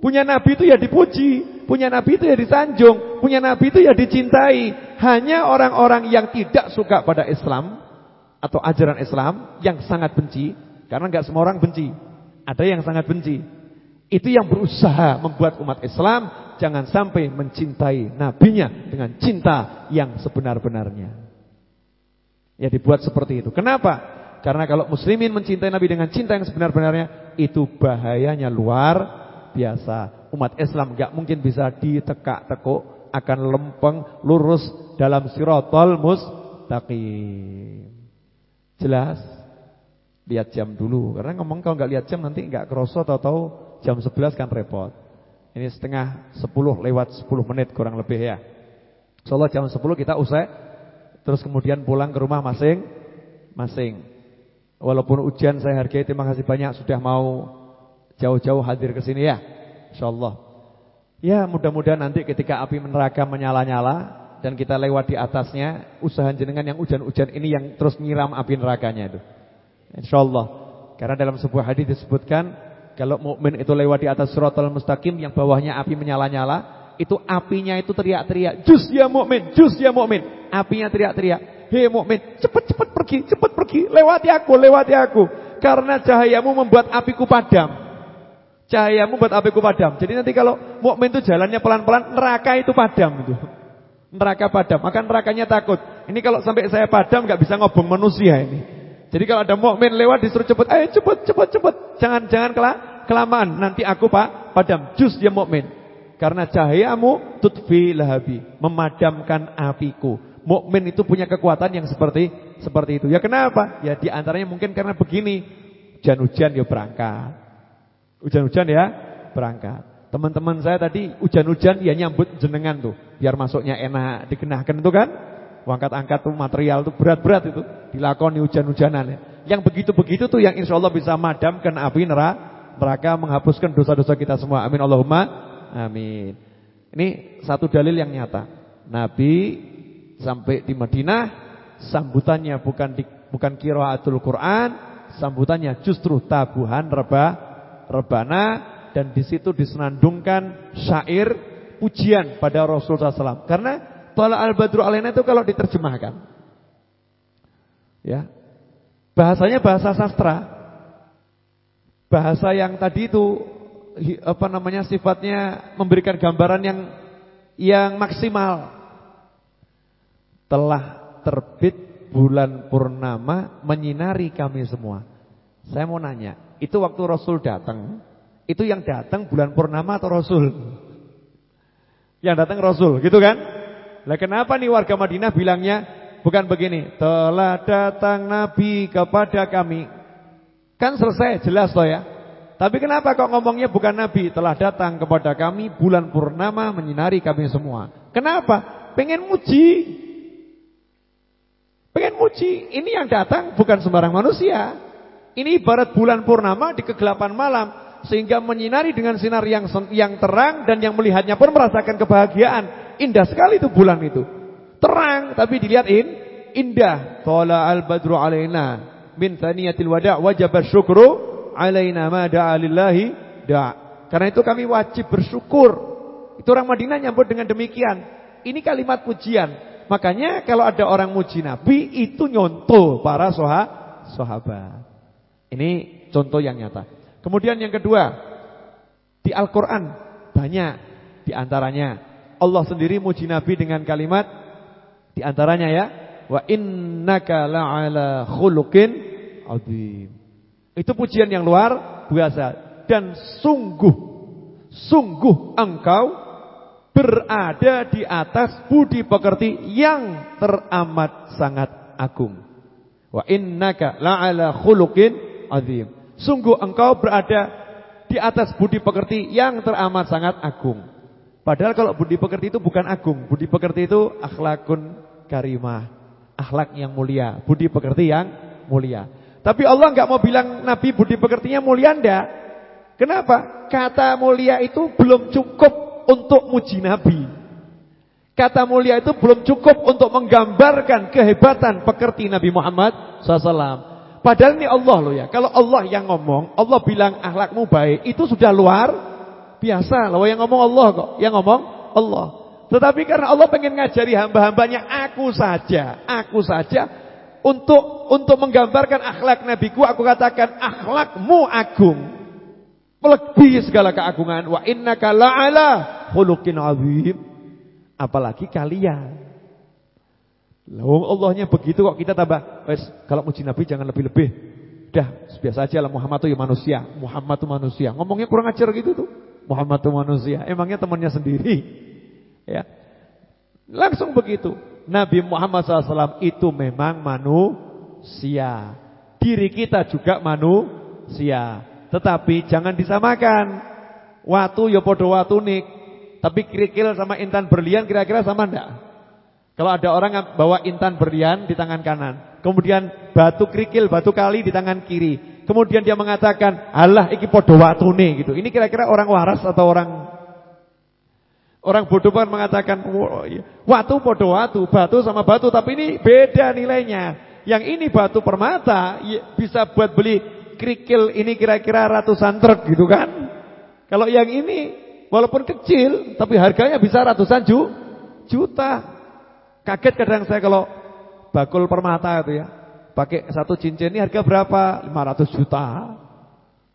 Punya nabi itu ya dipuji, punya nabi itu ya disanjung, punya nabi itu ya dicintai. Hanya orang-orang yang tidak suka pada Islam atau ajaran Islam yang sangat benci, karena enggak semua orang benci. Ada yang sangat benci. Itu yang berusaha membuat umat Islam jangan sampai mencintai nabinya dengan cinta yang sebenar-benarnya. Ya dibuat seperti itu. Kenapa? Karena kalau muslimin mencintai nabi dengan cinta yang sebenar-benarnya, itu bahayanya luar biasa. Umat Islam gak mungkin bisa ditekak-tekuk, akan lempeng lurus dalam sirotol mustaqim. Jelas? Lihat jam dulu. Karena ngomong kalau nggak lihat jam nanti nggak kerosot atau jam 11 kan repot. Ini setengah 10 lewat 10 menit kurang lebih ya. Insyaallah jam 10 kita usai terus kemudian pulang ke rumah masing-masing. Walaupun ujian saya hargai terima kasih banyak sudah mau jauh-jauh hadir ke sini ya. Insyaallah. Ya, mudah-mudahan nanti ketika api neraka menyala-nyala dan kita lewat di atasnya, usaha jenengan yang hujan-hujan ini yang terus nyiram api nerakanya itu. Insyaallah. Karena dalam sebuah hadis disebutkan kalau mukmin itu lewat di atas suratul mustaqim yang bawahnya api menyala-nyala, itu apinya itu teriak-teriak, "Jus ya mukmin, jus ya mukmin." Apinya teriak-teriak, "Hei mukmin, cepat-cepat pergi, cepat pergi, lewati aku, lewati aku." Karena cahayamu membuat apiku padam. Cahayamu membuat apiku padam. Jadi nanti kalau mukmin itu jalannya pelan-pelan, neraka itu padam itu. Neraka padam, maka nerakanya takut. Ini kalau sampai saya padam nggak bisa ngobong manusia ini. Jadi kalau ada mukmin lewat disuruh cepat, ayo cepat, cepat, cepat. Jangan, jangan kelamaan. Nanti aku pak padam. Jus dia mukmin. Karena cahayamu tutfi lahabi, memadamkan apiku. Mukmin itu punya kekuatan yang seperti seperti itu. Ya kenapa? Ya di antaranya mungkin karena begini. Hujan-hujan ya berangkat. Hujan-hujan ya berangkat. Teman-teman saya tadi hujan-hujan ya nyambut jenengan tuh, biar masuknya enak dikenahkan itu kan? Angkat-angkat tuh material tuh berat-berat itu dilakoni hujan-hujanan. Yang begitu-begitu tuh yang insya Allah bisa madamkan api neraka, menghapuskan dosa-dosa kita semua. Amin Allahumma amin. Ini satu dalil yang nyata. Nabi sampai di Madinah sambutannya bukan di, bukan kiraatul Quran, sambutannya justru tabuhan reba rebana dan di situ disenandungkan syair pujian pada Rasulullah SAW. Karena Tala al-badru alaina itu kalau diterjemahkan. Ya. Bahasanya bahasa sastra. Bahasa yang tadi itu apa namanya sifatnya memberikan gambaran yang yang maksimal. Telah terbit bulan purnama menyinari kami semua. Saya mau nanya, itu waktu Rasul datang, itu yang datang bulan purnama atau Rasul? Yang datang Rasul, gitu kan? Lah kenapa nih warga Madinah bilangnya bukan begini? Telah datang Nabi kepada kami. Kan selesai, jelas loh ya. Tapi kenapa kok ngomongnya bukan Nabi? Telah datang kepada kami bulan purnama menyinari kami semua. Kenapa? Pengen muji. Pengen muji. Ini yang datang bukan sembarang manusia. Ini ibarat bulan purnama di kegelapan malam sehingga menyinari dengan sinar yang yang terang dan yang melihatnya pun merasakan kebahagiaan. Indah sekali itu bulan itu. Terang tapi dilihat in, indah. Tala al-badru alaina min thaniyatil wada' wajib syukru alaina ma da'a lillahi da'. Karena itu kami wajib bersyukur. Itu orang Madinah nyambut dengan demikian. Ini kalimat pujian. Makanya kalau ada orang muji Nabi itu nyontoh para soha, sahabat. Ini contoh yang nyata. Kemudian yang kedua, di Al-Qur'an banyak di antaranya Allah sendiri muji Nabi dengan kalimat di antaranya ya, wa innaka la'ala khuluqin azim. Itu pujian yang luar biasa dan sungguh sungguh engkau berada di atas budi pekerti yang teramat sangat agung. Wa innaka la'ala khuluqin azim. Sungguh engkau berada di atas budi pekerti yang teramat sangat agung. Padahal kalau budi pekerti itu bukan agung, budi pekerti itu akhlakun karimah, akhlak yang mulia, budi pekerti yang mulia. Tapi Allah nggak mau bilang Nabi budi pekertinya mulia ndak. Kenapa? Kata mulia itu belum cukup untuk muji Nabi. Kata mulia itu belum cukup untuk menggambarkan kehebatan pekerti Nabi Muhammad SAW. Padahal ini Allah loh ya. Kalau Allah yang ngomong, Allah bilang akhlakmu baik, itu sudah luar Biasa loh yang ngomong Allah kok. Yang ngomong Allah. Tetapi karena Allah pengen ngajari hamba-hambanya aku saja, aku saja untuk untuk menggambarkan akhlak nabiku aku katakan akhlakmu agung. Melebihi segala keagungan wa innaka la'ala khuluqin azim. Apalagi kalian. Lawang Allahnya begitu kok kita tambah, wes kalau muji Nabi jangan lebih-lebih. Dah, biasa aja lah Muhammad itu ya manusia, Muhammad itu manusia. Ngomongnya kurang ajar gitu tuh. Muhammad itu manusia. Emangnya temannya sendiri. Ya. Langsung begitu. Nabi Muhammad SAW itu memang manusia. Diri kita juga manusia. Tetapi jangan disamakan. Watu ya podo watu nik. Tapi kerikil sama intan berlian kira-kira sama enggak? Kalau ada orang bawa intan berlian di tangan kanan. Kemudian batu kerikil, batu kali di tangan kiri. Kemudian dia mengatakan, Allah iki podo watune gitu. Ini kira-kira orang waras atau orang orang bodoh kan mengatakan, oh, iya. watu podo watu, batu sama batu, tapi ini beda nilainya. Yang ini batu permata ya, bisa buat beli kerikil ini kira-kira ratusan truk gitu kan. Kalau yang ini walaupun kecil tapi harganya bisa ratusan ju, juta. Kaget kadang saya kalau bakul permata itu ya. Pakai satu cincin ini harga berapa? 500 juta.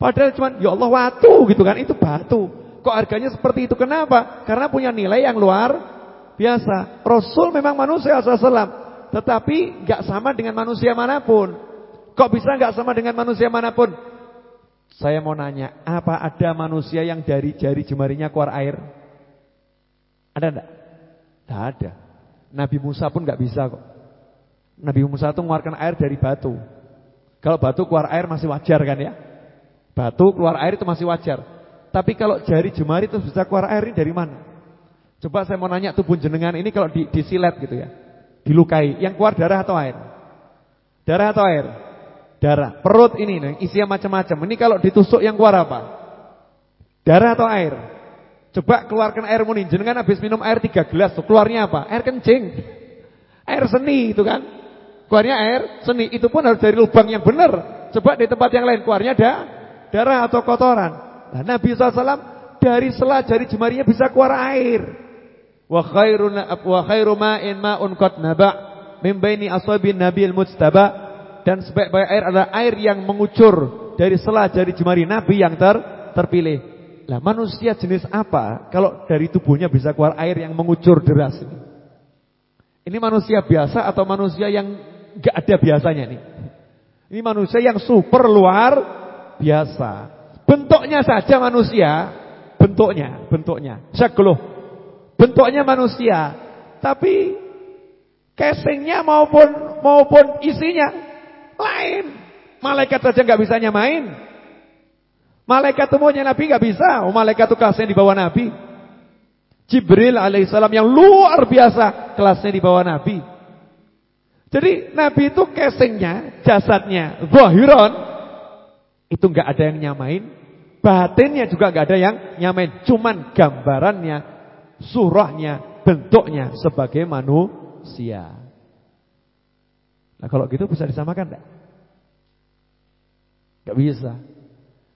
Padahal cuma ya Allah watu gitu kan, itu batu. Kok harganya seperti itu? Kenapa? Karena punya nilai yang luar biasa. Rasul memang manusia SAW. Tetapi gak sama dengan manusia mana pun. Kok bisa gak sama dengan manusia mana pun? Saya mau nanya, apa ada manusia yang dari jari jemarinya keluar air? Ada enggak? Tidak ada. Nabi Musa pun gak bisa kok. Nabi Musa itu mengeluarkan air dari batu. Kalau batu keluar air masih wajar kan ya? Batu keluar air itu masih wajar. Tapi kalau jari jemari itu bisa keluar air ini dari mana? Coba saya mau nanya tubuh jenengan ini kalau di, disilet gitu ya. Dilukai, yang keluar darah atau air? Darah atau air? Darah. Perut ini nih, isinya macam-macam. Ini kalau ditusuk yang keluar apa? Darah atau air? Coba keluarkan air muni. Jenengan habis minum air tiga gelas, tuh keluarnya apa? Air kencing. Air seni itu kan. Keluarnya air seni itu pun harus dari lubang yang benar. Coba di tempat yang lain keluarnya ada darah atau kotoran. Nah, Nabi SAW dari sela jari jemarinya bisa keluar air. Wa khairun wa khairu ma'in ma'un qad naba' min baini ashabin nabil mujtaba dan sebaik-baik air adalah air yang mengucur dari sela jari jemari Nabi yang ter terpilih. Lah manusia jenis apa kalau dari tubuhnya bisa keluar air yang mengucur deras ini? Ini manusia biasa atau manusia yang Gak ada biasanya nih. Ini manusia yang super luar biasa. Bentuknya saja manusia, bentuknya, bentuknya. Syakluh. Bentuknya manusia, tapi casingnya maupun maupun isinya lain. Malaikat saja nggak bisa nyamain. Malaikat temunya Nabi nggak bisa. Oh, malaikat itu kelasnya di bawah Nabi. Jibril alaihissalam yang luar biasa kelasnya di bawah Nabi. Jadi Nabi itu casingnya, jasadnya, zahiran itu nggak ada yang nyamain, batinnya juga nggak ada yang nyamain, cuman gambarannya, surahnya, bentuknya sebagai manusia. Nah kalau gitu bisa disamakan enggak? Enggak bisa.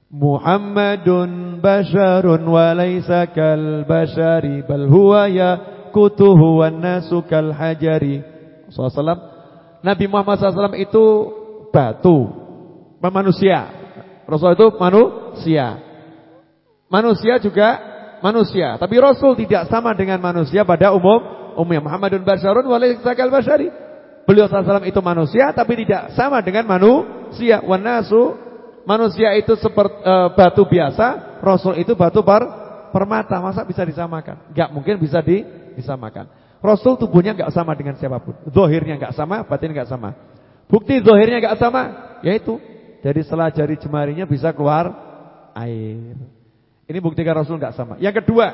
Muhammadun basharun wa laysa kal bashari bal huwa yakutuhu wan nasu kal hajari. Sallallahu Nabi Muhammad SAW itu batu, manusia. Rasul itu manusia. Manusia juga manusia, tapi Rasul tidak sama dengan manusia pada umum umumnya. Muhammadun basharun wa laysa kal bashari. Beliau SAW itu manusia tapi tidak sama dengan manusia. Wan nasu Manusia itu seperti e, batu biasa, Rasul itu batu per, permata. Masa bisa disamakan? Enggak mungkin bisa di, disamakan. Rasul tubuhnya enggak sama dengan siapa pun. Zohirnya enggak sama, batin enggak sama. Bukti zohirnya enggak sama, yaitu dari selah jari jemarinya bisa keluar air. Ini buktikan Rasul enggak sama. Yang kedua,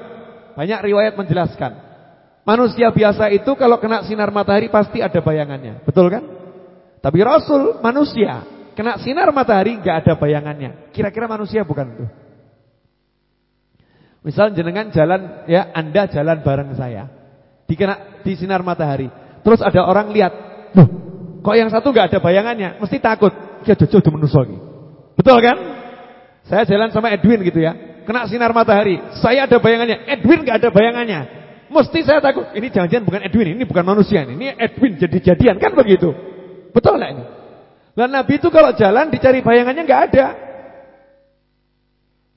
banyak riwayat menjelaskan. Manusia biasa itu kalau kena sinar matahari pasti ada bayangannya. Betul kan? Tapi Rasul manusia Kena sinar matahari nggak ada bayangannya. Kira-kira manusia bukan itu? Misal jenengan jalan ya, Anda jalan bareng saya. Dikena di sinar matahari. Terus ada orang lihat, "Loh, kok yang satu nggak ada bayangannya?" Mesti takut. Ya jojo menuso Betul kan? Saya jalan sama Edwin gitu ya. Kena sinar matahari, saya ada bayangannya, Edwin nggak ada bayangannya. Mesti saya takut, ini jangan-jangan bukan Edwin, ini bukan manusia ini Edwin jadi-jadian kan begitu. Betul nggak ini? Lah Nabi itu kalau jalan dicari bayangannya nggak ada.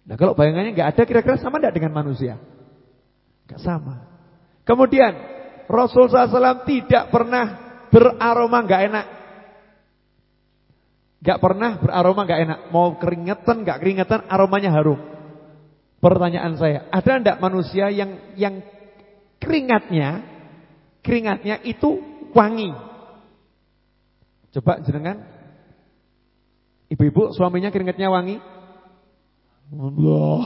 Nah kalau bayangannya nggak ada kira-kira sama tidak dengan manusia? Gak sama. Kemudian Rasul SAW tidak pernah beraroma nggak enak. Gak pernah beraroma nggak enak. Mau keringetan nggak keringetan aromanya harum. Pertanyaan saya, ada ndak manusia yang yang keringatnya keringatnya itu wangi? Coba jenengan Ibu-ibu suaminya keringetnya wangi? Allah.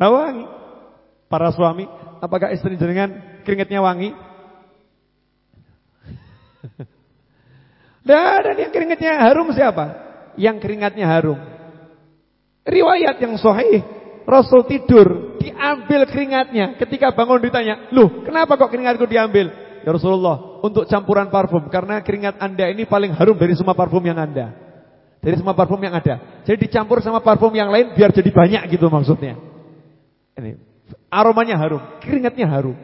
Nah wangi. Para suami, apakah istri jenengan keringetnya wangi? Dan yang keringetnya harum siapa? Yang keringatnya harum. Riwayat yang sahih, Rasul tidur, diambil keringatnya. Ketika bangun ditanya, "Loh, kenapa kok keringatku diambil?" Ya Rasulullah, untuk campuran parfum karena keringat Anda ini paling harum dari semua parfum yang Anda. Dari semua parfum yang ada. Jadi dicampur sama parfum yang lain biar jadi banyak gitu maksudnya. Ini aromanya harum, keringatnya harum.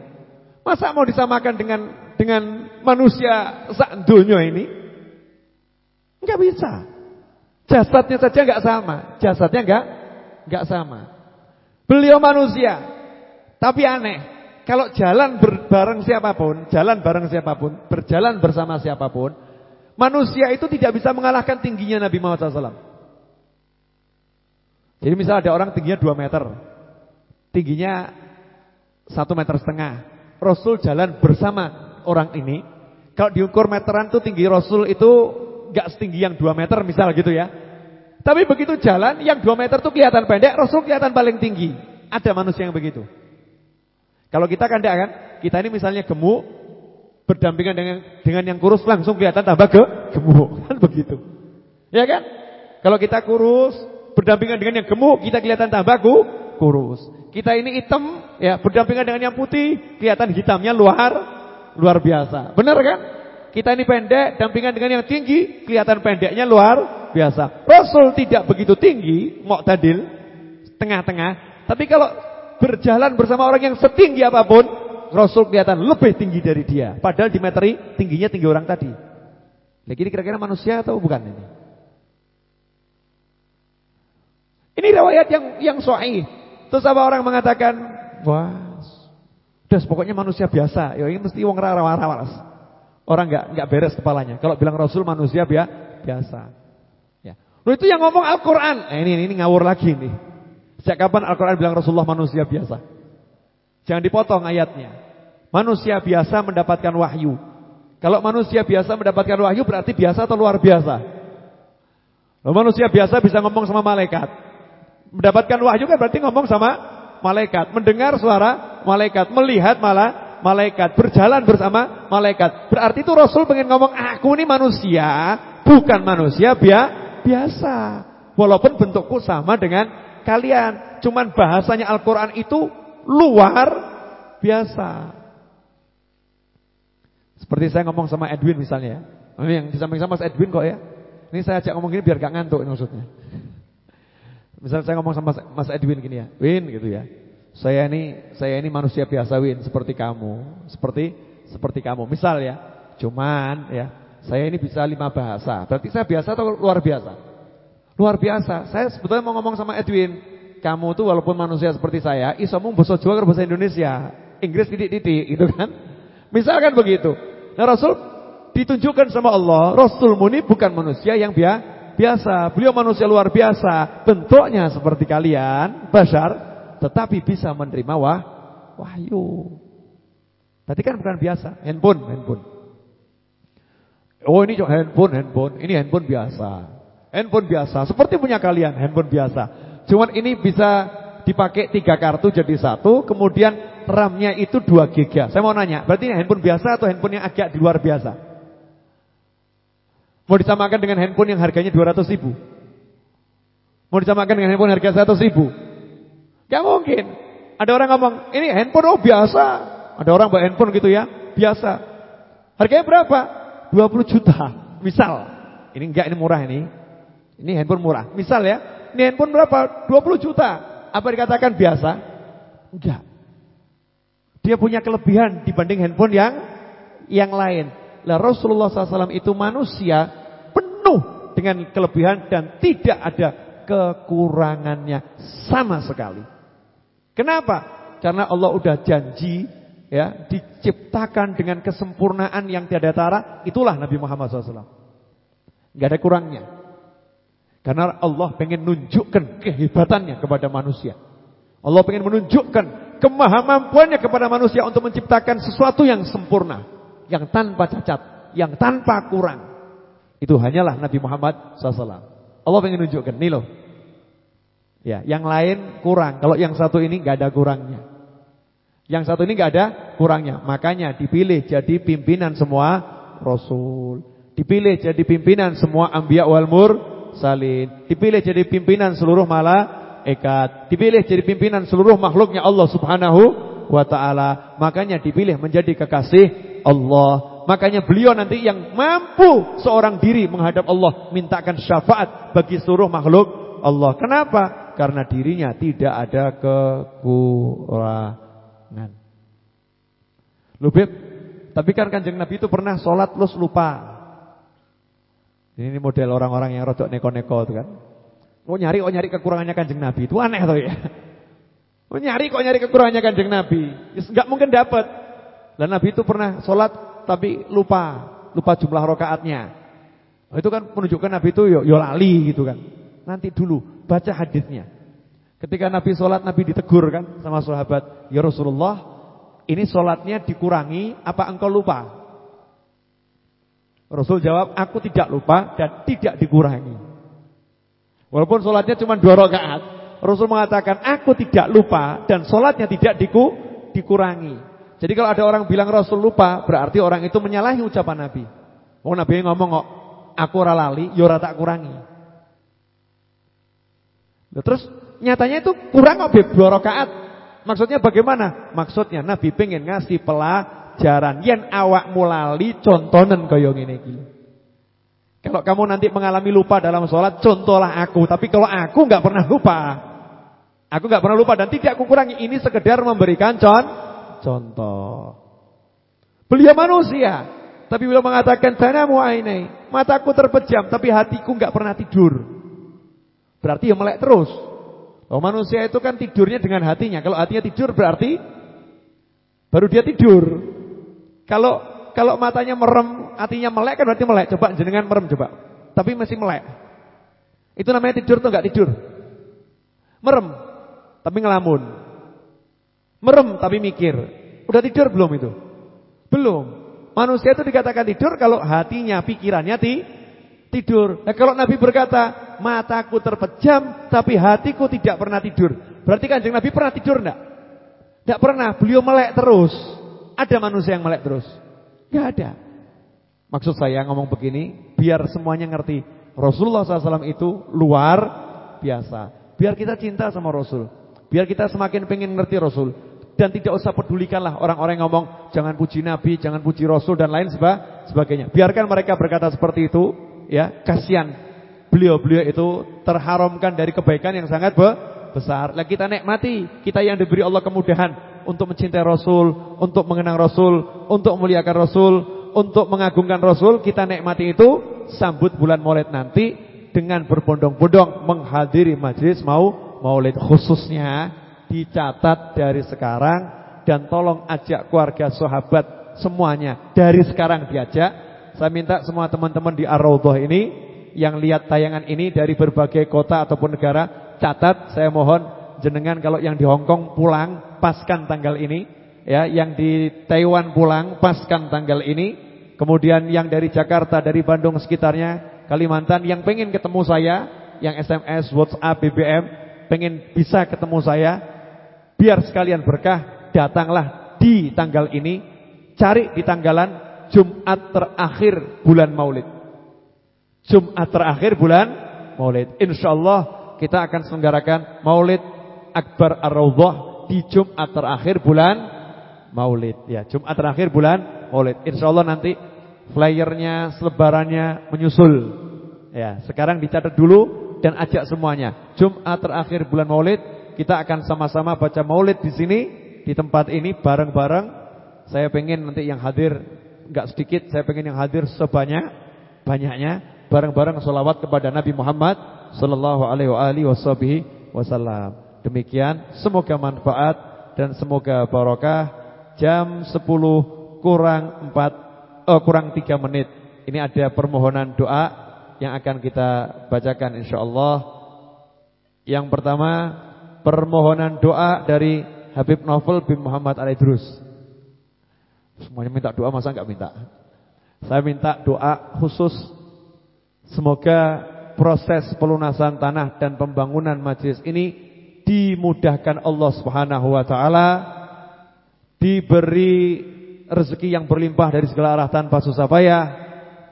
Masa mau disamakan dengan dengan manusia sak ini? Enggak bisa. Jasadnya saja enggak sama, jasadnya enggak enggak sama. Beliau manusia, tapi aneh. Kalau jalan bareng siapa pun, jalan bareng siapa pun, berjalan bersama siapa pun, manusia itu tidak bisa mengalahkan tingginya Nabi Muhammad SAW. Jadi misal ada orang tingginya 2 meter, tingginya 1 meter setengah. Rasul jalan bersama orang ini. Kalau diukur meteran tuh tinggi Rasul itu gak setinggi yang 2 meter misal gitu ya. Tapi begitu jalan yang 2 meter tuh kelihatan pendek, Rasul kelihatan paling tinggi. Ada manusia yang begitu. Kalau kita kan kan, kita ini misalnya gemuk berdampingan dengan dengan yang kurus langsung kelihatan tambah ke gemuk, kan begitu. Ya kan? Kalau kita kurus berdampingan dengan yang gemuk, kita kelihatan tambah ku, kurus. Kita ini hitam, ya berdampingan dengan yang putih, kelihatan hitamnya luar luar biasa. Benar kan? Kita ini pendek, dampingan dengan yang tinggi, kelihatan pendeknya luar biasa. Rasul tidak begitu tinggi, mu'tadil, tengah-tengah. Tapi kalau berjalan bersama orang yang setinggi apa pun, Rasul kelihatan lebih tinggi dari dia. Padahal di meteri tingginya tinggi orang tadi. Nah, ini kira-kira manusia atau bukan ini? Ini riwayat yang yang sahih. Terus apa orang mengatakan, wah, udah pokoknya manusia biasa. Ya ini mesti wong rawas Orang nggak nggak beres kepalanya. Kalau bilang Rasul manusia biasa. Ya. Loh itu yang ngomong Al-Qur'an. Eh, ini ini ngawur lagi nih. Sejak kapan Al-Quran bilang Rasulullah manusia biasa? Jangan dipotong ayatnya. Manusia biasa mendapatkan wahyu. Kalau manusia biasa mendapatkan wahyu berarti biasa atau luar biasa? Manusia biasa bisa ngomong sama malaikat. Mendapatkan wahyu kan berarti ngomong sama malaikat. Mendengar suara malaikat. Melihat malah malaikat. Berjalan bersama malaikat. Berarti itu Rasul pengen ngomong, aku ini manusia. Bukan manusia biasa. Walaupun bentukku sama dengan kalian. Cuman bahasanya Al-Quran itu luar biasa. Seperti saya ngomong sama Edwin misalnya ya. Ini yang di samping sama Edwin kok ya. Ini saya ajak ngomong gini biar gak ngantuk maksudnya. Misal saya ngomong sama Mas Edwin gini ya, Win gitu ya. Saya ini saya ini manusia biasa Win, seperti kamu, seperti seperti kamu. Misal ya, cuman ya, saya ini bisa lima bahasa. Berarti saya biasa atau luar biasa? Luar biasa. Saya sebetulnya mau ngomong sama Edwin, kamu tuh walaupun manusia seperti saya, iso mung basa Jawa karo bahasa Indonesia, Inggris titik-titik gitu kan. Misalkan begitu. Nah, Rasul ditunjukkan sama Allah, Rasul muni bukan manusia yang biasa. Beliau manusia luar biasa, bentuknya seperti kalian, bashar, tetapi bisa menerima wah, wahyu. Tadi kan bukan biasa, handphone, handphone. Oh ini handphone, handphone. Ini handphone biasa. Handphone biasa, seperti punya kalian, handphone biasa. Cuman ini bisa dipakai tiga kartu jadi satu, kemudian RAM-nya itu 2 GB. Saya mau nanya, berarti ini handphone biasa atau handphone yang agak di luar biasa? Mau disamakan dengan handphone yang harganya 200 ribu? Mau disamakan dengan handphone harga 100 ribu? Gak mungkin. Ada orang ngomong, ini handphone oh biasa. Ada orang bawa handphone gitu ya, biasa. Harganya berapa? 20 juta. Misal. Ini enggak, ini murah ini. Ini handphone murah. Misal ya, ini handphone berapa? 20 juta. Apa dikatakan biasa? Enggak. Dia punya kelebihan dibanding handphone yang yang lain. Lah Rasulullah SAW itu manusia penuh dengan kelebihan dan tidak ada kekurangannya sama sekali. Kenapa? Karena Allah udah janji ya diciptakan dengan kesempurnaan yang tiada tara, itulah Nabi Muhammad SAW. Gak ada kurangnya. Karena Allah pengen nunjukkan kehebatannya kepada manusia. Allah pengen menunjukkan kemahamampuannya kepada manusia untuk menciptakan sesuatu yang sempurna, yang tanpa cacat, yang tanpa kurang. Itu hanyalah Nabi Muhammad SAW. Allah pengen nunjukkan, nih loh, Ya, yang lain kurang. Kalau yang satu ini nggak ada kurangnya. Yang satu ini nggak ada kurangnya. Makanya dipilih jadi pimpinan semua rasul. Dipilih jadi pimpinan semua anbiya wal mursalin. Dipilih jadi pimpinan seluruh malaikat. Dipilih jadi pimpinan seluruh makhluknya Allah Subhanahu wa taala. Makanya dipilih menjadi kekasih Allah. Makanya beliau nanti yang mampu seorang diri menghadap Allah mintakan syafaat bagi seluruh makhluk Allah. Kenapa? karena dirinya tidak ada kekurangan. Lubib, tapi kan kanjeng Nabi itu pernah sholat terus lupa. Ini model orang-orang yang rodok neko-neko itu kan. Mau nyari kok nyari kekurangannya kanjeng Nabi itu aneh tuh ya. Mau nyari kok nyari kekurangannya kanjeng Nabi, nggak mungkin dapat. Dan Nabi itu pernah sholat tapi lupa, lupa jumlah rokaatnya. Itu kan menunjukkan Nabi itu yo, yo lali gitu kan. Nanti dulu baca hadisnya. Ketika Nabi sholat Nabi ditegur kan sama sahabat, "Ya Rasulullah, ini sholatnya dikurangi apa engkau lupa?" Rasul jawab, "Aku tidak lupa dan tidak dikurangi." Walaupun sholatnya cuma dua rakaat, Rasul mengatakan, "Aku tidak lupa dan sholatnya tidak diku dikurangi." Jadi kalau ada orang bilang Rasul lupa, berarti orang itu menyalahi ucapan Nabi. Oh Nabi ngomong kok, "Aku ora lali, ya ora tak kurangi." terus nyatanya itu kurang kok dua rakaat. Maksudnya bagaimana? Maksudnya Nabi pengen ngasih pelajaran yen awak mulali contonen kaya ngene iki. Kalau kamu nanti mengalami lupa dalam sholat, contohlah aku. Tapi kalau aku nggak pernah lupa, aku nggak pernah lupa dan tidak aku kurangi. Ini sekedar memberikan con contoh. Beliau manusia, tapi beliau mengatakan sana muainai, mataku terpejam, tapi hatiku nggak pernah tidur. Berarti ya melek terus. Oh manusia itu kan tidurnya dengan hatinya. Kalau hatinya tidur berarti baru dia tidur. Kalau kalau matanya merem, hatinya melek kan berarti melek. Coba jenengan merem coba. Tapi masih melek. Itu namanya tidur tuh enggak tidur? Merem tapi ngelamun. Merem tapi mikir. Udah tidur belum itu? Belum. Manusia itu dikatakan tidur kalau hatinya, pikirannya ti tidur. Nah, kalau Nabi berkata, mataku terpejam tapi hatiku tidak pernah tidur. Berarti kanjeng Nabi pernah tidur enggak? Enggak pernah, beliau melek terus. Ada manusia yang melek terus? Enggak ada. Maksud saya ngomong begini, biar semuanya ngerti. Rasulullah SAW itu luar biasa. Biar kita cinta sama Rasul. Biar kita semakin pengen ngerti Rasul. Dan tidak usah pedulikanlah orang-orang yang ngomong, jangan puji Nabi, jangan puji Rasul dan lain sebagainya. Biarkan mereka berkata seperti itu ya, kasihan. beliau-beliau itu terharamkan dari kebaikan yang sangat besar. Lah kita nikmati, kita yang diberi Allah kemudahan untuk mencintai Rasul, untuk mengenang Rasul, untuk memuliakan Rasul, untuk mengagungkan Rasul, kita nikmati itu sambut bulan Maulid nanti dengan berbondong-bondong menghadiri majlis mau Maulid khususnya dicatat dari sekarang dan tolong ajak keluarga sahabat semuanya dari sekarang diajak. Saya minta semua teman-teman di Ar-Raudhah ini yang lihat tayangan ini dari berbagai kota ataupun negara catat. Saya mohon jenengan kalau yang di Hong Kong pulang paskan tanggal ini. Ya yang di Taiwan pulang paskan tanggal ini. Kemudian yang dari Jakarta dari Bandung sekitarnya Kalimantan yang pengen ketemu saya yang SMS WhatsApp BBM pengen bisa ketemu saya biar sekalian berkah datanglah di tanggal ini. Cari di tanggalan Jumat terakhir bulan Maulid. Jumat terakhir bulan Maulid. Insyaallah kita akan selenggarakan Maulid Akbar Ar-Raudhah di Jumat terakhir bulan Maulid. Ya Jumat terakhir bulan Maulid. Insyaallah nanti flyernya selebarannya menyusul. Ya sekarang dicatat dulu dan ajak semuanya. Jumat terakhir bulan Maulid kita akan sama-sama baca Maulid di sini di tempat ini bareng-bareng saya pengen nanti yang hadir enggak sedikit saya pengen yang hadir sebanyak banyaknya bareng-bareng selawat kepada Nabi Muhammad sallallahu alaihi wasallam demikian semoga manfaat dan semoga barokah jam 10 kurang 4 oh, kurang 3 menit. Ini ada permohonan doa yang akan kita bacakan insyaallah. Yang pertama, permohonan doa dari Habib Novel bin Muhammad Al-Idrus. Semuanya minta doa masa enggak minta? Saya minta doa khusus semoga proses pelunasan tanah dan pembangunan majlis ini dimudahkan Allah Subhanahu wa taala diberi rezeki yang berlimpah dari segala arah tanpa susah payah,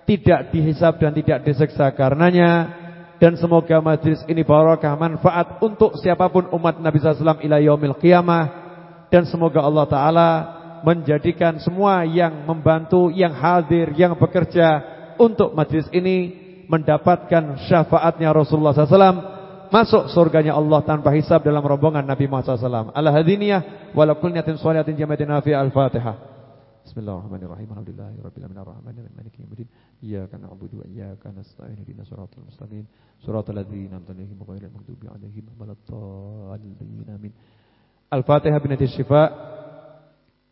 tidak dihisap dan tidak diseksa karenanya dan semoga majlis ini barakah manfaat untuk siapa pun umat Nabi sallallahu ila yaumil qiyamah dan semoga Allah taala menjadikan semua yang membantu, yang hadir, yang bekerja untuk majlis ini mendapatkan syafaatnya Rasulullah SAW masuk surganya Allah tanpa hisab dalam rombongan Nabi Muhammad SAW. Al-Hadiniyah wala kulli niyatin shalihatin jamatin fi al-Fatihah. Bismillahirrahmanirrahim. Alhamdulillahirabbil alamin maliki yaumiddin. Iyyaka na'budu wa iyyaka nasta'in ihdinas siratal mustaqim. Siratal ladzina an'amta 'alaihim ghairil maghdubi 'alaihim waladdallin. Amin. Al-Fatihah binati syifa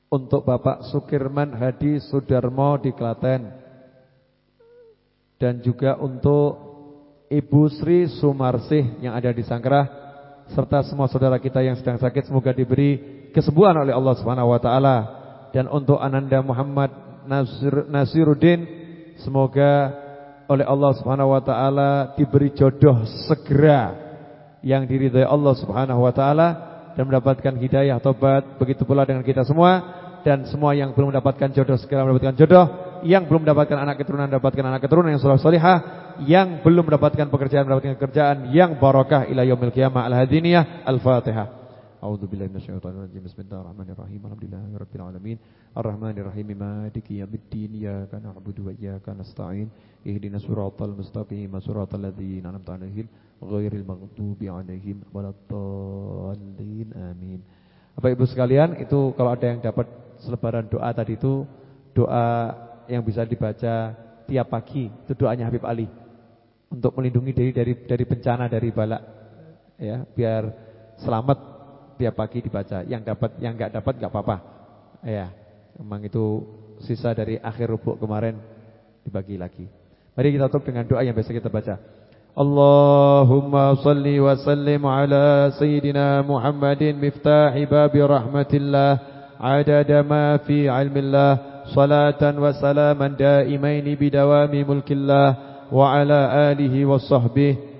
untuk Bapak Sukirman Hadi Sudarmo di Klaten dan juga untuk Ibu Sri Sumarsih yang ada di Sangkrah serta semua saudara kita yang sedang sakit semoga diberi kesembuhan oleh Allah Subhanahu wa taala dan untuk Ananda Muhammad Nasir, Nasiruddin semoga oleh Allah Subhanahu wa taala diberi jodoh segera yang diridhai Allah Subhanahu wa taala dan mendapatkan hidayah tobat. Begitu pula dengan kita semua. Dan semua yang belum mendapatkan jodoh segera mendapatkan jodoh. Yang belum mendapatkan anak keturunan mendapatkan anak keturunan yang saleh salihah yang belum mendapatkan pekerjaan mendapatkan pekerjaan yang barokah ila yaumil qiyamah. Al-hadiniyah al-fatihah A'udzu billahi minasyaitonir rajim. Bismillahirrahmanirrahim. Alhamdulillahirabbil alamin. Arrahmanirrahim. Maliki yaumiddin. Iyyaka na'budu wa iyyaka nasta'in. Ihdinas siratal mustaqim. Siratal ladzina an'amta 'alaihim ghairil maghdubi 'alaihim waladdallin. Amin. Bapak Ibu sekalian, itu kalau ada yang dapat selebaran doa tadi itu doa yang bisa dibaca tiap pagi. Itu doanya Habib Ali untuk melindungi diri dari dari bencana dari balak ya biar selamat tiap pagi dibaca. Yang dapat, yang nggak dapat nggak apa-apa. Ya, memang itu sisa dari akhir rubuk kemarin dibagi lagi. Mari kita tutup dengan doa yang biasa kita baca. Allahumma salli wa sallim ala sayyidina Muhammadin miftah babi rahmatillah adada ma fi ilmillah salatan wa salaman daimaini bidawami mulkillah wa ala alihi wa sahbihi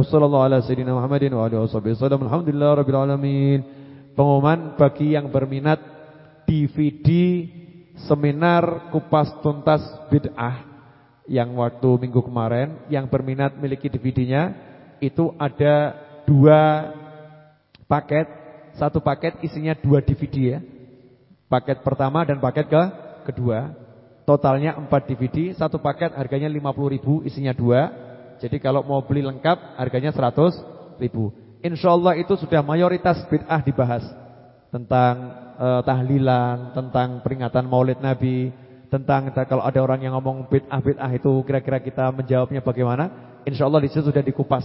Wassalamualaikum ala sayyidina Muhammadin wa alihi. Alhamdulillah alamin. Pengumuman bagi yang berminat DVD seminar kupas tuntas bid'ah yang waktu minggu kemarin yang berminat miliki DVD-nya itu ada dua paket, satu paket isinya dua DVD ya. Paket pertama dan paket ke kedua. Totalnya empat DVD, satu paket harganya 50.000 isinya dua jadi kalau mau beli lengkap harganya 100 ribu Insya Allah itu sudah mayoritas bid'ah dibahas tentang uh, tahlilan, tentang peringatan Maulid Nabi, tentang kalau ada orang yang ngomong bid'ah bid'ah itu kira-kira kita menjawabnya bagaimana? Insya Allah di situ sudah dikupas.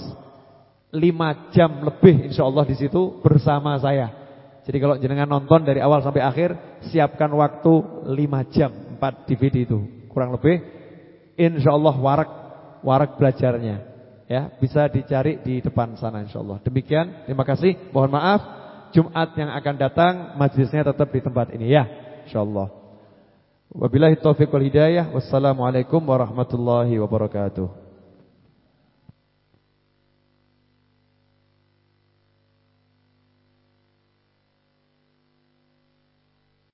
5 jam lebih insya Allah di situ bersama saya. Jadi kalau jenengan nonton dari awal sampai akhir, siapkan waktu 5 jam 4 DVD itu. Kurang lebih insya Allah warak warak belajarnya. Ya, bisa dicari di depan sana insya Allah. Demikian, terima kasih. Mohon maaf Jumat yang akan datang majlisnya tetap di tempat ini ya insyaallah. Wabillahi taufiq wal hidayah. Wassalamualaikum warahmatullahi wabarakatuh.